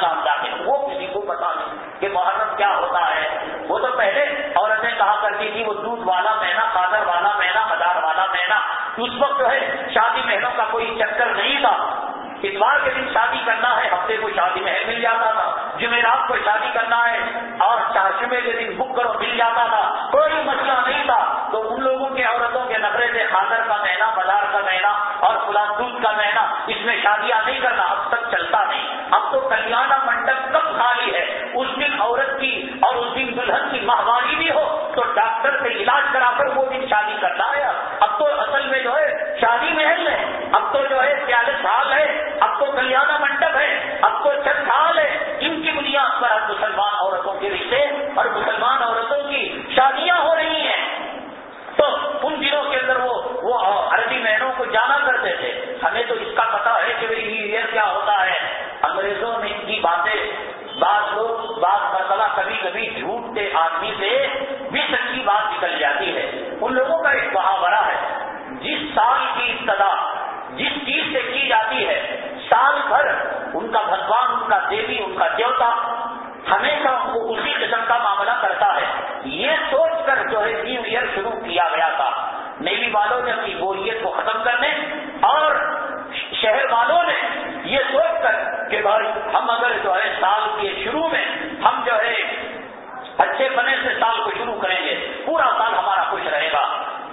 کام داخل وہ کسی کو پتا نہیں کہ محرم کیا ہوتا ہے۔ وہ تو پہلے عورتیں کہا کرتی تھی، وہ دودھ والا مہینہ قادر والا مہینہ ہزار والا مہینہ اس وقت جو ہے شادی مہینوں کا کوئی چکر نہیں تھا۔ اتوار کے دن شادی کرنا ہے، ہفتے کو شادی محل مل جاتا تھا۔ جمعرات کو شادی کرنا ہے اور چارشمے کے دن بک کرو، مل جاتا تھا۔ کوئی مسئلہ نہیں تھا۔ تو ان لوگوں کے عورتوں کے نخرے سے خاطر کا مہینہ، بازار کا مہینہ اور فلان دودھ کا مہینہ، اس میں شادیاں نہیں کرنا اب تک چلتا نہیں۔ اب تو کلیانہ منڈپ کب خالی ہے؟ اس دن عورت کی اور اس دن دلہن کی ماہواری بھی ہو تو ڈاکٹر سے علاج کرا کر وہ دن شادی کرنا ہے اب تو اصل میں جو ہے، شادی محل ہے۔ اب تو جو ہے پیالس ہال ہے۔ اب تو کلیانہ منڈپ ہے اب تو چھت حال ہے ان کی بنیاد پر اب مسلمان عورتوں کے رشتے اور مسلمان عورتوں کی شادیاں ہو رہی ہیں تو ان دنوں کے اندر وہ وہ عربی جانا کرتے تھے۔ ہمیں تو اس کا پتا ہے کہ یہ کیا ہوتا ہے۔ انگریزوں میں ان کی باتیں، بعض لوگ، بعض مرتبہ کبھی کبھی جھوٹ کے آدمی سے بھی سچی بات نکل جاتی ہے۔ ان لوگوں کا ایک محاورہ ہے۔ جس سال کی ابتدا، جس چیز سے کی جاتی ہے، سال بھر ان کا بھگوان، ان کا دیوی، ان کا دیوتا ہمیشہ وہ اسی قسم کا معاملہ کرتا ہے۔ یہ سوچ کر جو ہے نیو ایئر شروع کیا گیا تھا۔ نیوی والوں نے اپنی بوریت اور شہر والوں نے یہ سوچ کر کہ بھائی ہم اگر جو ہے سال کے شروع میں ہم جو ہے اچھے بنے سے سال کو شروع کریں گے، پورا سال ہمارا خوش رہے گا۔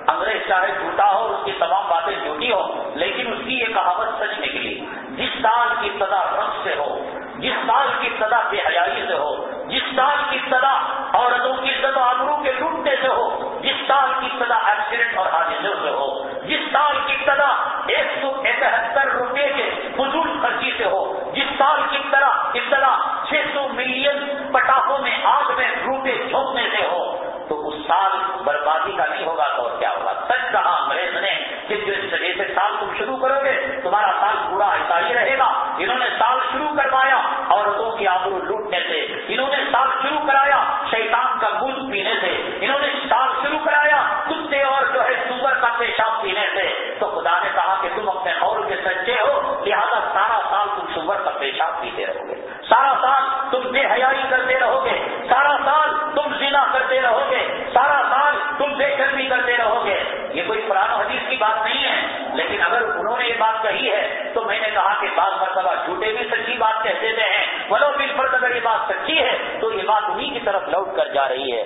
انگریز چاہے جھوٹا ہو، اس کی تمام باتیں جھوٹی ہو لیکن اس کی یہ کہاوت سچ نکلی جس سال کی ابتدا رقص سے ہو جس سال کی ابتدا بے حیائی سے ہو، جس سال کی ابتدا عورتوں کی عزت و آبرو کے لوٹنے سے ہو، جس سال کی ابتدا ایکسیڈنٹ اور حادثوں سے ہو، جس سال کی ابتدا ایک سو اکہتر روپے کے فضول خرچی سے ہو، جس سال کی ابتدا ابتدا چھ سو ملین پٹاخوں میں آگ میں روپے جھونکنے سے ہو تو اس سال بربادی کا نہیں ہوگا تو کیا ہوگا؟ سچ کہا انگریز نے کہ جو اس سے سال تم شروع کرو گے، تمہارا سال پورا ایسا ہی رہے گا۔ انہوں نے سال شروع کروایا، عورتوں کی آبرو لوٹنے سے۔ انہوں نے سال شروع کرایا، شیطان کا گل پینے سے۔ انہوں نے سال شروع کرایا، کتے اور جو ہے سور کا پیشاب پینے سے۔ تو خدا نے کہا کہ تم اپنے اور کے سچے ہو، لہٰذا سارا سال تم سور کا پیشاب پیتے رہو گے۔ سارا سال تم بے حیائی کرتے رہو گے، سارا سال تم زنا کرتے رہو گے، سارا سال تم بے شرمی کرتے رہو گے۔ یہ کوئی قرآن و حدیث کی بات نہیں ہے، لیکن اگر انہوں نے یہ بات کہی ہے، تو میں نے کہا کہ بعض مرتبہ جھوٹے بھی سچی بات کہہ دیتے ہیں، ولو بل فرد اگر یہ بات سچی ہے، تو یہ بات انہیں کی طرف لوٹ کر جا رہی ہے۔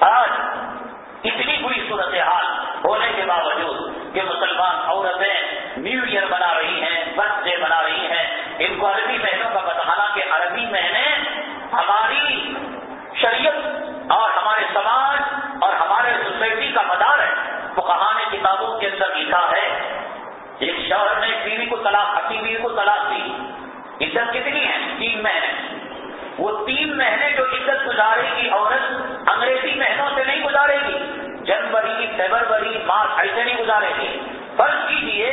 آج اتنی بری صورتحال ہونے کے باوجود کہ مسلمان عورتیں نیو ایئر بنا رہی ہیں برتھ ڈے بنا رہی ہیں ان کو عربی مہینوں کا بتانا کہ عربی مہینے ہماری شریعت اور ہمارے سماج اور ہمارے سوسائٹی کا مدار ہے۔ وہ کہانے کتابوں کے اندر لکھا ہے؟ ایک شہر نے بیوی کو طلاق، اپنی بیوی کو طلاق دی۔ عزت کتنی ہے؟ تین مہینے۔ وہ تین مہینے جو عزت گزارے گی، عورت انگریزی مہینوں سے نہیں گزارے گی۔ جنوری، فیبروری، مارچ ایسے نہیں گزارے گی۔ فرض کیجیے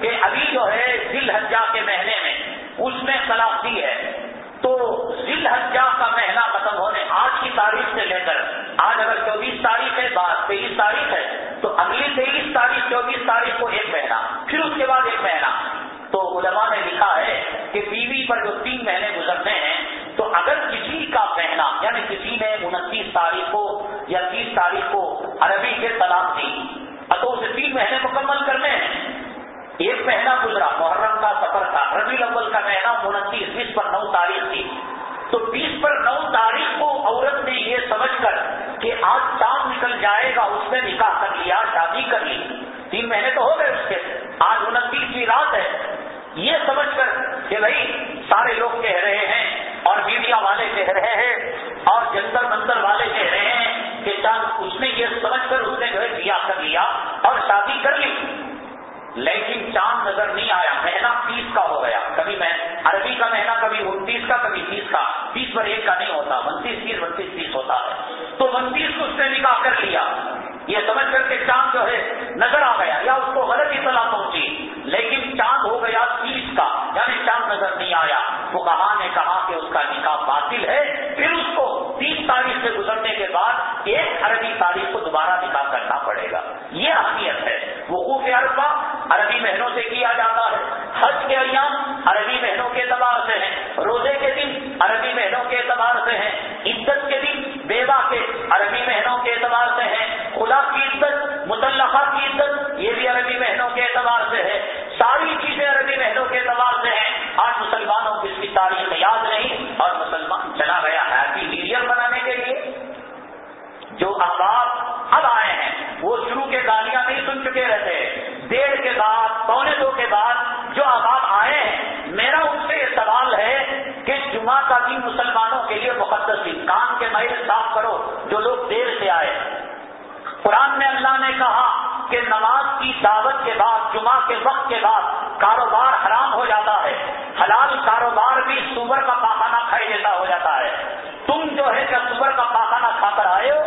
کہ ابھی جو ہے دل حجا کے مہینے میں اس میں طلاق دی ہے۔ تو ذل حجا کا مہینہ ختم ہونے آج کی تاریخ سے لے کر آج اگر چوبیس تاریخ ہے بات تیئیس تاریخ ہے، تو اگلی تیئیس تاریخ، چوبیس تاریخ کو ایک مہینہ، پھر اس کے بعد ایک مہینہ۔ تو علماء نے لکھا ہے کہ بیوی پر جو تین مہینے گزرتے ہیں، تو اگر کسی کا مہینہ یعنی کسی نے انتیس تاریخ کو یا تیس تاریخ کو عربی کے طلاق دی، تو اسے تین مہینے مکمل کرنے ہیں۔ ایک مہینہ گزرا، محرم کا سفر تھا ربی الاول کا مہینہ انتیس بیس پر نو تاریخ تھی۔ تو بیس پر نو تاریخ کو عورت نے یہ سمجھ کر کہ آج چاند نکل جائے گا، اس نے نکاح کر لیا، شادی کر لی۔ تین مہینے تو ہو گئے اس کے۔ آج انتیس کی رات ہے۔ یہ سمجھ کر کہ بھائی، سارے لوگ کہہ رہے ہیں اور میڈیا والے کہہ رہے ہیں اور جنتر منتر والے کہہ رہے ہیں کہ چاند اس نے یہ سمجھ کر اس نے جو ہے کر لیا اور شادی کر لی۔ لیکن چاند نظر نہیں آیا، مہینہ تیس کا ہو گیا۔ کبھی میں عربی کا مہینہ، کبھی انتیس کا، کبھی تیس کا۔ تیس پر ایک کا نہیں ہوتا انتیس تیس بتیس تیس ہوتا ہے۔ تو انتیس کو اس نے نکاح کر لیا۔ یہ سمجھ کر کے چاند جو ہے، نظر آ گیا یا اس کو غلط اطلاع پہنچی۔ لیکن چاند ہو گیا تیس کا یعنی چاند نظر نہیں آیا۔ تو کہاں نے کہا کہ اس کا نکاح باطل ہے، پھر اس کو تیس تاریخ سے گزرنے کے بعد ایک عربی تاریخ کو دوبارہ نکاح کرنا پڑے گا۔ یہ اہمیت ہے۔ وہ خوف عربہ عربی مہینوں سے کیا جاتا ہے۔ حج کے ایام عربی مہینوں کے اعتبار سے ہیں۔ روزے کے دن عربی مہینوں کے اعتبار سے ہیں۔ عزت کے دن بیوہ کے عربی مہینوں کے اعتبار سے ہیں۔ خدا کی عزت متعلقہ کی عزت یہ بھی عربی مہینوں کے اعتبار سے ہے۔ ساری چیزیں عربی مہینوں کے اعتبار سے ہیں۔ آج مسلمانوں کو اس کی تاریخ یاد نہیں اور مسلمان چلا گیا ہیپی نیو بنانے کے لیے جو احباب اب آئے ہیں، وہ شروع کے گالیاں نہیں سن چکے رہتے۔ ڈیڑھ کے بعد، پونے دو کے بعد جو احباب آئے ہیں، میرا ان سے یہ سوال ہے کہ جمعہ کا دن مسلمانوں کے لیے مقدس دن۔ کام کے محل صاف کرو جو لوگ دیر سے آئے۔ قرآن میں اللہ نے کہا کہ نماز کی دعوت کے بعد، جمعہ کے وقت کے بعد کاروبار حرام ہو جاتا ہے۔ حلال کاروبار بھی سور کا پاخانہ کھائی جیسا ہو جاتا ہے۔ تم جو ہے کیا سور کا پاخانہ کھا کر آئے ہو،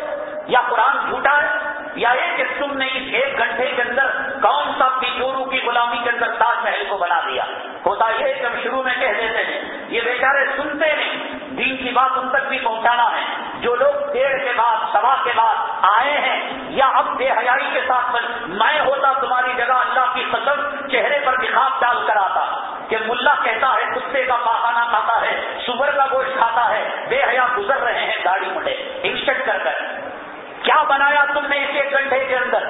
یا قرآن جھوٹا ہے، یا یہ کہ تم نے اس ایک گھنٹے کے اندر کون سا بچورو کی غلامی کے اندر تاج محل کو بنا دیا۔ ہوتا یہ کہ ہم شروع میں کہہ دیتے ہیں، یہ بیچارے سنتے نہیں۔ دین کی بات ان تک بھی پہنچانا ہے۔ جو لوگ ڈیڑھ کے بعد، سوا کے بعد آئے ہیں، یا اب بے حیائی کے ساتھ میں ہوتا تمہاری جگہ اللہ کی قسم چہرے پر نخاب ڈال کر آتا کہ ملا کہتا ہے، کتے کا پاخانہ کھاتا ہے، سور کا گوشت کھاتا ہے، بے حیا گزر رہے ہیں گاڑی مڈے انسٹنٹ کر کر۔ کیا بنایا تم نے اس ایک گھنٹے کے اندر؟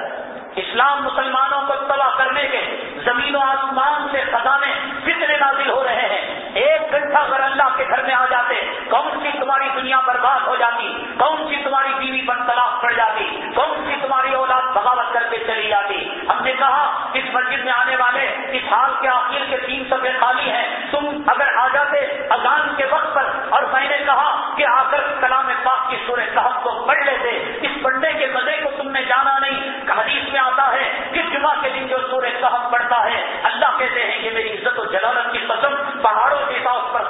اسلام مسلمانوں کو تباہ کرنے کے زمین و آسمان سے خزانے کتنے نازل ہو رہے ہیں۔ ایک گھنٹہ اگر اللہ کے گھر میں آ جاتے، کون سی تمہاری دنیا برباد ہو جاتی؟ کون سی تمہاری بیوی پر طلاق پڑ جاتی؟ کون سی تمہاری اولاد بغاوت کر کے چلی جاتی؟ ہم نے کہا، اس مسجد میں آنے والے، اس حال کے آخر کے تین سفے خالی ہیں۔ تم اگر آ جاتے اذان کے وقت پر اور میں نے کہا کہ آ کر کلام پاک کی سورہ صاحب کو پڑھ لیتے، اس پڑھنے کے مزے کو تم نے جانا نہیں۔ حدیث میں آتا ہے کہ جمعہ کے دن جو سورہ صاحب پڑھتا ہے، اللہ کہتے ہیں کہ میری عزت و جلالت کی قسم پہاڑوں کے ساتھ پر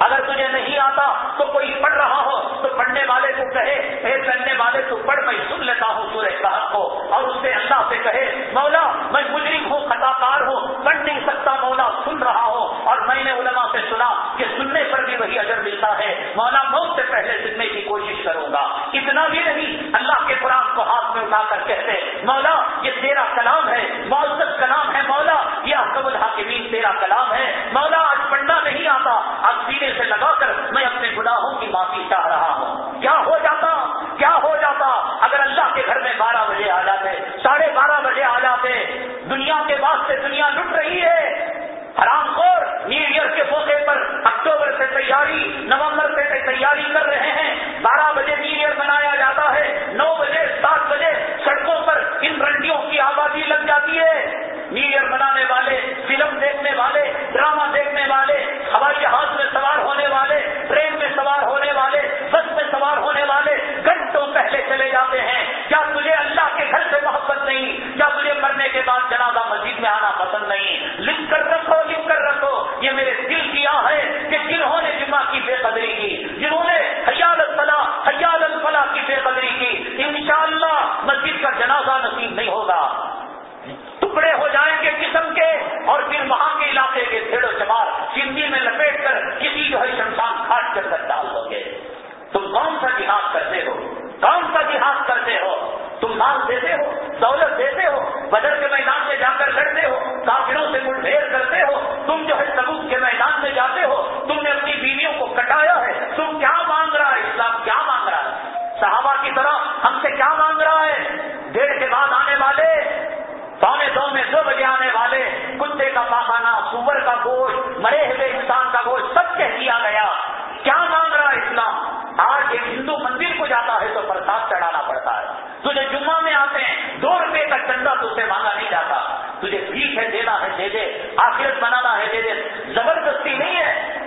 اگر تجھے نہیں آتا تو کوئی پڑھ رہا ہو تو پڑھنے والے کو کہے، اے پڑھنے والے تو پڑھ، میں سن لیتا ہوں سورہ صاحب کو اور اس سے اللہ سے کہے، مولا، میں مجرم ہوں خطا کار ہوں پڑھ نہیں سکتا مولا سن رہا ہوں اور میں نے علماء سے سنا کہ سننے پر بھی وہی اجر ملتا ہے۔ مولا، موت سے پہلے سننے کی کوشش کروں گا۔ اتنا بھی نہیں، اللہ کے قرآن کو ہاتھ میں اٹھا کر کہتے، مولا، یہ تیرا کلام ہے معذت کلام ہے، مولا، یہ احکم الحاکمین تیرا کلام ہے۔ مولا، آج پڑھنا نہیں آتا، آج سینے سے لگا کر میں اپنے گناہوں کی معافی چاہ رہا ہوں۔ کیا ہو جاتا؟ کیا ہو جاتا؟ اگر اللہ کے گھر میں بارہ بجے آ جاتے، ساڑھے بارہ بجے آ جاتے، دنیا کے واسطے دنیا لٹ رہی ہے حرام خور نیو ایئر کے موقع پر اکتوبر سے تیاری نومبر سے تیاری کر رہے ہیں۔ بارہ بجے نیو ایئر منایا جاتا ہے، نو بجے، سات بجے سڑکوں پر ان رنڈیوں کی آبادی لگ جاتی ہے۔ نیو ایئر منانے والے، فلم دیکھنے والے، ڈرامہ دیکھنے والے، ہوائی جہاز میں سوار ہونے والے، ٹرین میں سوار ہونے والے، بس میں سوار ہونے والے گھنٹوں پہلے چلے جاتے ہیں۔ کیا تجھے اللہ کے گھر سے محبت نہیں؟ کیا تجھے مرنے کے بعد جنازہ مسجد میں آنا پسند نہیں؟ لکھ کر رکھو لکھ کر رکھو۔ یہ میرے دل کیا ہے کہ جنہوں نے جمعہ کی بے قدری کی، جنہوں نے حیال الفلاح حیال الفلاح کی بے قدری کی، انشاءاللہ مسجد کا جنازہ نصیب نہیں ہوگا۔ ٹکڑے ہو جائیں گے قسم کے اور پھر وہاں کے علاقے کے و چمار چندی میں لپیٹ کر کسی جو ہے شمشان کھاٹ کر کر ڈال دو گے۔ تم کون سا جہاد کرتے ہو؟ کون سا جہاد کرتے ہو مال دیتے ہو، دولت دیتے ہو، بدر کے میدان میں جا کر لڑتے ہو، کافروں سے مٹھیر کرتے ہو، تم جو ہے سبوت کے میدان میں جاتے ہو، تم نے اپنی بیویوں کو کٹایا ہے، تم کیا مانگ رہا ہے؟ اسلام کیا مانگ رہا ہے؟ صحابہ کی طرح ہم سے کیا مانگ رہا ہے؟ ڈیڑھ کے بعد آنے والے پونے دو میں دو بجے آنے والے، کتے کا پاخانہ، سور کا گوشت، مرے ہوئے انسان کا گوشت، سب کہہ دیا گیا۔ کیا مانگ رہا ہے اسلام؟ آج ایک ہندو مندر کو جاتا ہے تو پرساد چڑھانا پڑتا ہے تجھے جمعہ میں آتے ہیں، دو روپے کا چندہ تج سے مانگا نہیں جاتا۔ تجھے بھیک ہے، دینا ہے، دے دے۔ آخرت بنانا ہے، دے دے۔ زبردستی نہیں ہے۔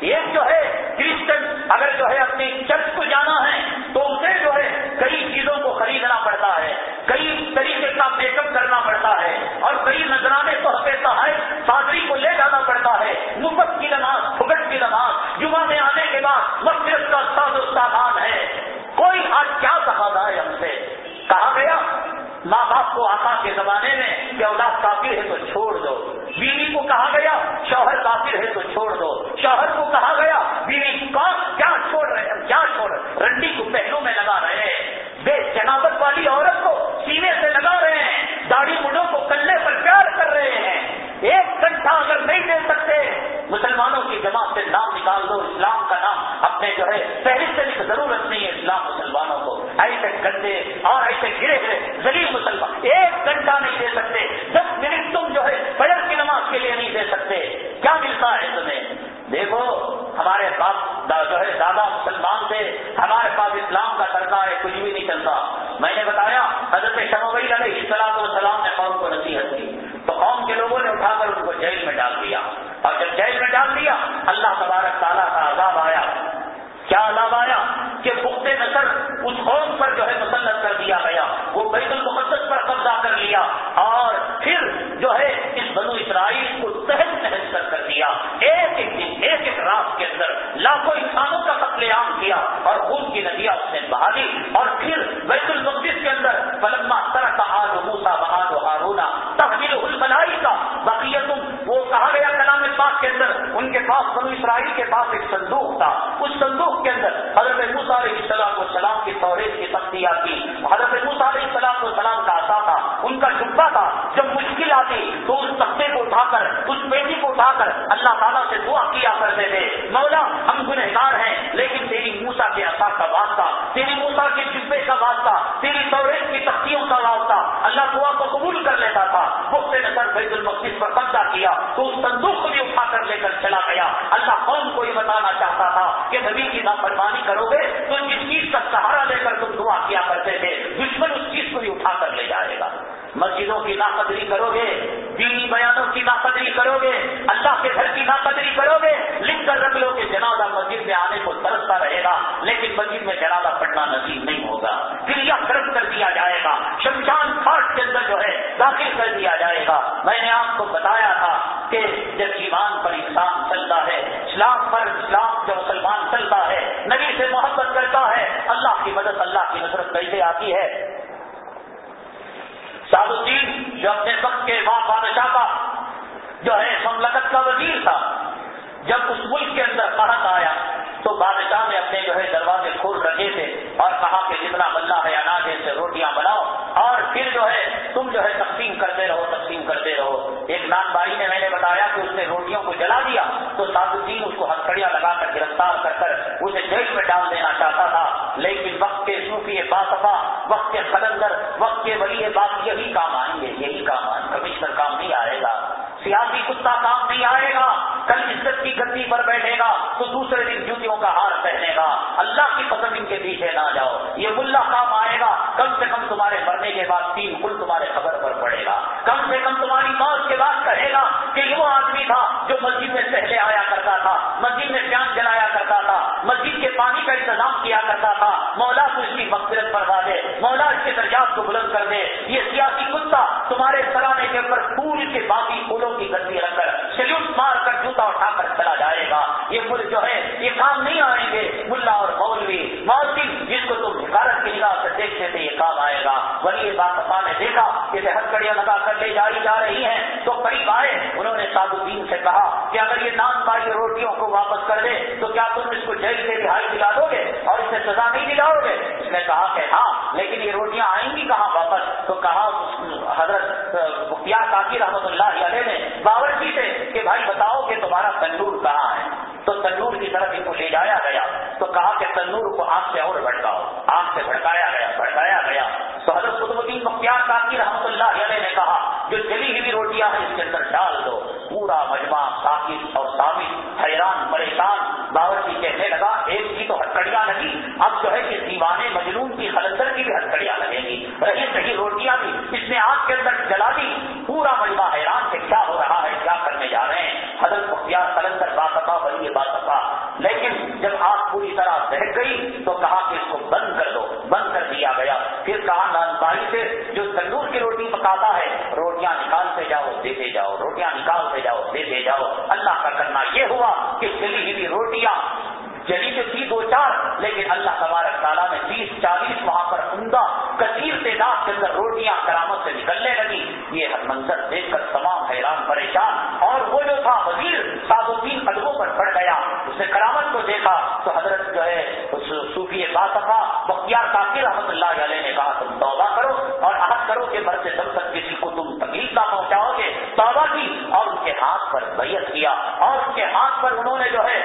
ایک جو ہے، کرسچن اگر جو ہے اپنی چرچ کو جانا ہے، تو اسے جو ہے کئی چیزوں کو خریدنا پڑتا ہے۔ کئی طریقے کا میک اپ کرنا پڑتا ہے۔ اور کئی نذرانے تو کہتا ہے پادری کو لے جانا پڑتا ہے مفت کی نماز پھگٹ کی نماز جمعہ میں آنے کے بعد مسجد کا ساز استعمال ہے کوئی آج کیا کہا ہے ہم سے کہا گیا، ماں باپ کو آقا کے زمانے میں کہ اولاد کافر ہے تو چھوڑ دو۔ بیوی کو کہا گیا، شوہر کافر ہے تو چھوڑ دو۔ شوہر کو کہا گیا، بیوی کون، کیا چھوڑ رہے ہیں، کیا چھوڑ رہے رنڈی کو پہلو میں لگا رہے ہیں۔ بے جنابت والی عورت کو سینے سے لگا رہے ہیں۔ داڑھی مڈوں کو کلے پر پیار کر رہے ہیں۔ ایک گھنٹہ اگر نہیں دے سکتے، مسلمانوں کی جماعت سے نام نکال دو۔ اسلام کا نام اپنے جو ہے، فہرست ضرورت نہیں ہے اسلام مسلمانوں کو ایسے گندے اور ایسے گرے ہوئے غریب مسلمان، ایک گھنٹہ نہیں دے سکتے، دس منٹ تم جو ہے فجر کی نماز کے لیے نہیں دے سکتے، کیا ملتا ہے تمہیں؟ دیکھو، ہمارے پاس جو ہے دادا مسلمان تھے، ہمارے پاس اسلام کا سرکا ہے، کچھ بھی نہیں چلتا میں نے بتایا، حضرت شموئی علیہ السلام السلام نے قوم کو نصیحت کی۔ تو قوم کے لوگوں نے اٹھا کر ان کو جیل میں ڈال دیا۔ اور جب جیل میں ڈال دیا، اللہ تبارک تعالیٰ کا عذاب آیا۔ کیا عذاب آیا کہ پختے نظر اس قوم پر جو ہے مسلط کر دیا گیا؟ وہ بیت المقدس پر قبضہ کر لیا اور پھر جو ہے اس بنو اسرائیل کو تحت تحت کر کر دیا۔ ایک ایک دن، ایک ایک رات کے اندر لاکھوں انسانوں کا قتل عام کیا اور خون کی ندیاں اس نے بہا دی اور پھر بیت المقدس کے اندر پلما طرح کا آج موسا بہاد و ہارونا تحمل البلائی کا کہا گیا کلام پاک کے اندر، ان کے پاس بنو اسرائیل کے پاس ایک صندوق تھا۔ اس صندوق کے اندر حضرت موسا علیہ السلام و سلام کی توریت کی تختی تھی حضرت موسا علیہ السلام و سلام کا آتا تھا۔ کا ڈبا تھا، جب مشکل آتی تو اس تختے کو اٹھا کر اس بیٹی کو اٹھا کر اللہ تعالیٰ سے دعا کیا کرتے تھے۔ مولا، ہم گنہگار ہیں، لیکن تیری موسا کے اثا کا واسطہ، تیری موسا کے ڈبے کا واسطہ، تیری توریت کی تختیوں کا واسطہ۔ اللہ دعا کو قبول کر لیتا تھا۔ مفت نظر بیت المقدس پر قبضہ کیا تو اس صندوق کو بھی اٹھا کر لے کر چلا گیا۔ اللہ قوم کو یہ بتانا چاہتا تھا کہ نبی کی نافرمانی کرو گے تو جس چیز کا سہارا لے کر تم دعا کیا کرتے تھے، دشمن اس چیز کو بھی اٹھا کر لے جائے گا مسجدوں کی ناقدری کرو گے، دینی بیانوں کی ناقدری کرو گے، اللہ کے گھر کی ناقدری کرو گے لکھ کر رکھ لو کہ جنازہ مسجد میں آنے کو ترستا رہے گا، لیکن مسجد میں جنازہ پڑھنا نصیب نہیں ہوگا۔ پھر یہ خرچ کر دیا جائے گا، شمشان گھاٹ کے اندر جو ہے داخل کر دیا جائے گا۔ میں نے آپ کو بتایا تھا کہ جب ایمان پر انسان چلتا ہے، اسلام پر اسلام جب مسلمان چلتا ہے، نبی سے محبت کرتا ہے، اللہ کی مدد اللہ کی نصرت کیسے آتی ہے؟ الدین جو اپنے وقت کے ماں بادشاہ کا جو ہے مملکت کا وزیر تھا جب اس ملک کے اندر قحط آیا، تو بادشاہ نے اپنے جو ہے دروازے کھول رکھے تھے اور کہا کہ جتنا بندہ ہے اناج سے روٹیاں بناؤ۔ اور پھر جو ہے تم جو ہے تقسیم کرتے رہو، تقسیم کرتے رہو۔ ایک نان باری نے میں نے بتایا کہ اس نے روٹیوں کو جلا دیا، تو سات اس کو ہتھکڑیاں لگا کر گرفتار کر کر اسے جیل میں ڈال دینا چاہتا تھا۔ لیکن وقت کے صوفی باصفا وقت کے قلندر، وقت کے ولی بات یہی کام آئیں گے، یہی کام آئیں کمشنر کام نہیں آئے گا۔ سیاسی کتا کام نہیں آئے گا، کل عزت کی گدی پر بیٹھے گا، تو دوسرے دن جوتیوں کا ہار پہنے گا۔ اللہ کی پسند ان کے پیچھے نہ جاؤ۔ یہ ملا کام آئے گا، کم سے کم تمہارے مرنے کے بعد تین کل تمہارے خبر پر پڑے گا۔ کم سے کم تمہاری موت کے بعد کہے گا کہ وہ آدمی تھا جو مسجد میں پہلے آیا کرتا تھا مسجد میں پیان جلایا کرتا تھا مسجد کے پانی کا انتظام کیا کرتا تھا مولا کو اس کی مغفرت فرما دے مولا اس کے درجات کو بلند کر دے یہ سیاسی کتا تمہارے سرانے کے اوپر پھول کے باقی پھولوں کی گندی رکھ کر سلوٹ مار کر جوتا اٹھا کر چلا جائے گا یہ یہ کام نہیں آئیں گے، ملا اور مولوی مولوی، جس کو تم حکارت کی نگاہ سے دیکھتے تھے، یہ کام آئے گا۔ ولی بات نے دیکھا کہ ہتکڑیاں لگا کر لے جائی جا رہی ہیں۔ تو قریب آئے، انہوں نے سادو الدین سے کہا کہ اگر یہ نان پائی روٹیوں کو واپس کر دے، تو کیا تم اس کو جیل سے رہائی دلا دو گے اور اسے سزا نہیں دلاؤ گے؟ اس نے کہا کہ ہاں لیکن یہ روٹیاں آئیں گی کہاں واپس؟ تو کہا حضرت مختار کافی رحمت اللہ علیہ نے باورچی سے کہ بھائی بتاؤ کہ تمہارا تندور کہاں ہے؟ تو تندور کی طرف ان کو لے جایا گیا۔ تو کہا کہ تندور کو آنکھ سے اور بھڑکاؤ۔ آنکھ سے بھڑکایا گیا بھڑکایا گیا۔ تو حضرت قطب الدین مختار کافی رحمت اللہ علیہ نے کہا؟ جو جلی ہوئی روٹیاں ہیں، اس کے اندر ڈال دو۔ پورا مجمع ثابت اور ثابت، حیران، پریشان، باورچی کہنے لگا، ایک کی تو ہتکڑیاں لگی اب جو ہے کہ دیوانے مجنون کی خلندر کی بھی ہتکڑیاں لگیں گی۔ رہی صحیح روٹیاں بھی۔ اس نے آنکھ کے اندر جلا دی۔ پورا باقا بڑی بات لیکن جب آگ پوری طرح بہ گئی تو کہا کہ اس کو بند کر دو، بند کر دیا گیا۔ پھر کہا نان سے جو تندور کی روٹی پکاتا ہے، روٹیاں نکالتے جاؤ، دیتے جاؤ، روٹیاں نکالتے جاؤ، دیتے جاؤ۔ اللہ کا کرنا یہ ہوا کہ چلی ہوئی روٹیاں جلی تو تھی دو چار، لیکن اللہ تبارک تعالیٰ نے تیس، چالیس وہاں پر عمدہ کثیر تعداد کے اندر روٹیاں کرامت سے نکلنے لگی۔ یہ منظر دیکھ کر تمام حیران، پریشان، اور وہ جو تھا وزیر سات و تین قدموں پر پڑ گیا اس نے کرامت کو دیکھا تو حضرت جو ہے، اس صوفی باسفا بختیار کافی رحمت اللہ علیہ نے کہا، تم توبہ کرو اور عہد کرو کہ مرتے دم تک کسی کو تم تکلیف نہ پہنچاؤ گے۔ توبہ کی اور ان کے ہاتھ پر بیعت کیا اور ان کے ہاتھ پر انہوں نے جو ہے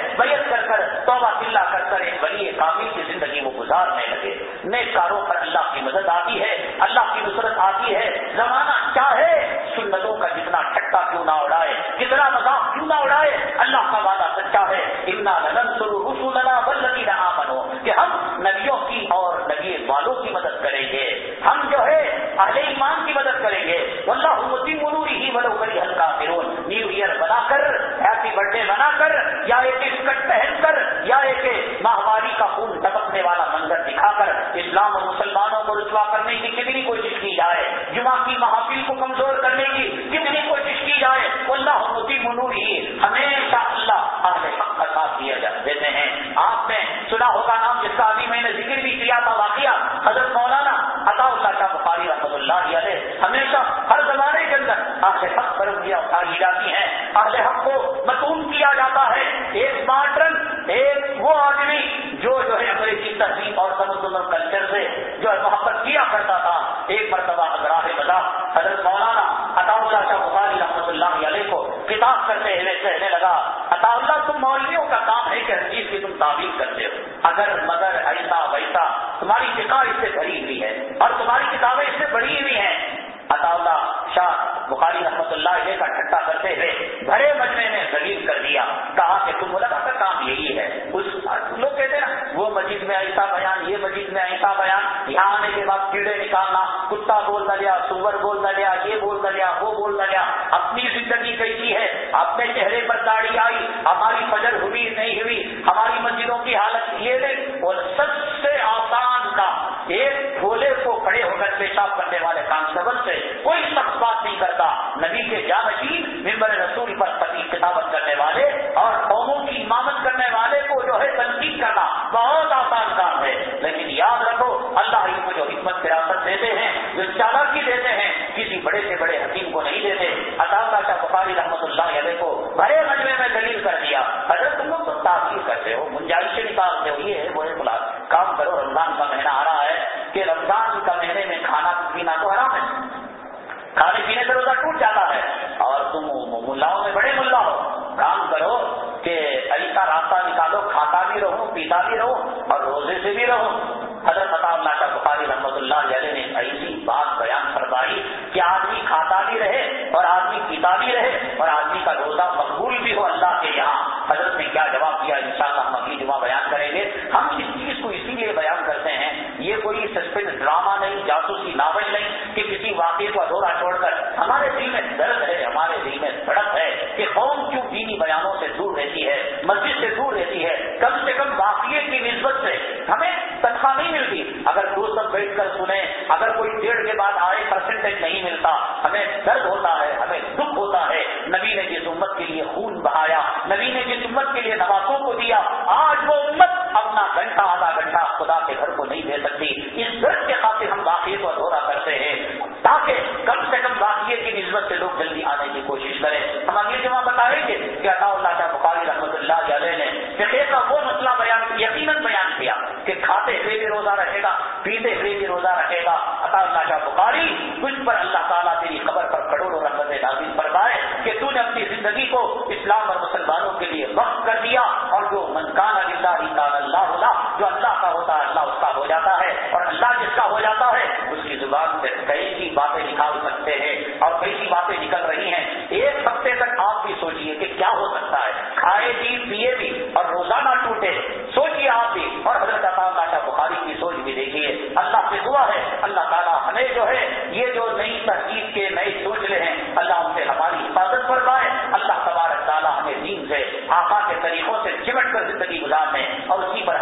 نئے کاروں پر اللہ کی مدد آتی ہے، اللہ کی نصرت آتی ہے۔ زمانہ چاہے سنتوں کا جتنا ٹھٹا کیوں نہ اڑائے، کتنا مذاق کیوں نہ اڑائے، اللہ کا وعدہ سچا ہے۔ اتنا لگن سرو نہ بنو کہ ہم نبیوں کی اور نبی والوں کی مدد کریں گے۔ ہم جو ہے، اہل ایمان کی مدد کریں گے۔ اللہ منوری ہی بلو کری ہلکا فرون نیو ایئر بنا کر ہیپی برتھ ڈے بنا کر، یا ایک اسکٹ پہن کر یا ایک ماہواری کا خون ٹپکنے والا منظر دکھا کر اسلام اور مسلمانوں کو رسوا کرنے کی کتنی کوشش کی جائے، جمعہ کی محافل کو کمزور کرنے کی کتنی کوشش کی جائے اللہ متی منور ہی ہمیشہ اللہ اہل حق کا ساتھ دیا دیتے ہیں۔ آپ نے سنا ہوگا نام جس کا ابھی میں نے ذکر بھی کیا تھا واقعہ، حضرت مولانا عطا اللہ شاہ بخاری رحمۃ اللہ علیہ ہمیشہ ہر زمانے کے اندر اہل حق پر انگلیاں اٹھائی جاتی ہیں۔ اہل حق کو متون کیا جاتا ہے۔ ایک ماڈرن ایک وہ آدمی جو جو ہے انگریزی تہذیب اور سمندر کلچر سے جو ہے محبت کیا کرتا تھا، ایک مرتبہ اگراہ بدا حضرت مولانا عطا اللہ شاہ بخاری رحمۃ اللہ علیہ کو کتاب کرتے ہوئے کہنے لگا عطا اللہ تم مولویوں کا کام ہے کہ ہر چیز کی تم تعبیر کرتے ہو۔ اگر مگر ایسا ویسا تمہاری فکا اس سے بھری ہوئی ہے اور تمہاری کتابیں اس سے بڑی ہوئی ہیں۔ عطا اللہ شاہ بخاری رحمت اللہ علیہ کا ٹھٹا کرتے ہوئے بڑے مجمے میں دلیل کر دیا، کہا کہ تم ملک کا کام یہی ہے۔ اس لوگ کہتے ہیں نا، وہ مسجد میں ایسا بیان، یہ مسجد میں ایسا بیان، یہاں آنے کے بعد کیڑے نکالنا، کتا بول دلیا سور بول دلیا یہ بول دلیا وہ بول دلیا اپنی زندگی کیسی ہے؟ اپنے چہرے پر داڑھی آئی، ہماری فجر ہوئی، نہیں ہوئی، ہماری مسجدوں کی حالت یہ نہیں اور سب سے آسان کا ایک بھولے کو کھڑے ہو کر پیشاب کرنے والے کانسٹیبل سے کوئی سخت بات نہیں کرتا۔ نبی کے جانشین ممبر رسول پر پتی کتابت کرنے والے اور قوموں کی امامت کرنے والے کو جو ہے تنقید کرنا بہت آسان کام ہے۔ لیکن یاد رکھو، اللہ ہی کو جو حکمت، فراست دیتے ہیں، جو چالاکی دیتے ہیں، کسی بڑے سے بڑے حکیم کو نہیں دیتے۔ اطالہ شاہ بخاری رحمۃ اللہ علیہ کو بڑے مجمے میں دلیل کر دیا۔ حضرت تم لوگ تو تعبیر کرتے ہو گنجائش نکالتے ہو، یہ ہے وہ ہے کام کرو، رمضان کا مہینہ آ رہا ہے۔ کہ رمضان کا مہینے میں کھانا پینا تو حرام ہے۔ کھانے پینے سے روزہ کی نسبت سے ہمیں تنخواہ نہیں ملتی۔ اگر دو سب بیٹھ کر سنیں، اگر کوئی ڈیڑھ کے بعد آئے پرسنٹیج نہیں ملتا، ہمیں درد ہوتا ہے، ہمیں دکھ ہوتا ہے۔ نبی نے جس امت کے لیے خون بہایا، نبی نے جس امت کے لیے نوازوں کو دیا، آج وہ امت اپنا گھنٹہ، آدھا گھنٹہ خدا کے گھر کو نہیں دے سکتی۔ اس درد کے خاطر ہم واقعے کو ادھورا کرتے ہیں، تاکہ اللہ اللہ اللہ، جو اللہ کا ہوتا ہے، اللہ اس کا ہو جاتا ہے، اور اللہ جس کا ہو جاتا ہے، اس کی زبان سے کئی سی باتیں نکال سکتے ہیں، اور کئی سی باتیں نکل رہی ہیں۔ ایک ہفتے تک آپ بھی سوچیے کہ کیا ہو سکتا ہے۔ کھائے بھی پیے بھی، اور روزانہ ٹوٹے۔ سوچیے آپ بھی۔ اور حضرت کا بخاری کی سوچ بھی دیکھیے۔ اللہ سے دعا ہے، اللہ تعالیٰ ہمیں جو ہے، یہ جو نئی تہذیب کے نئے سوچ رہے ہیں، اللہ ان سے کے دین سے آقا کے طریقوں سے چمٹ کر زندگی گزارنے اور اسی پر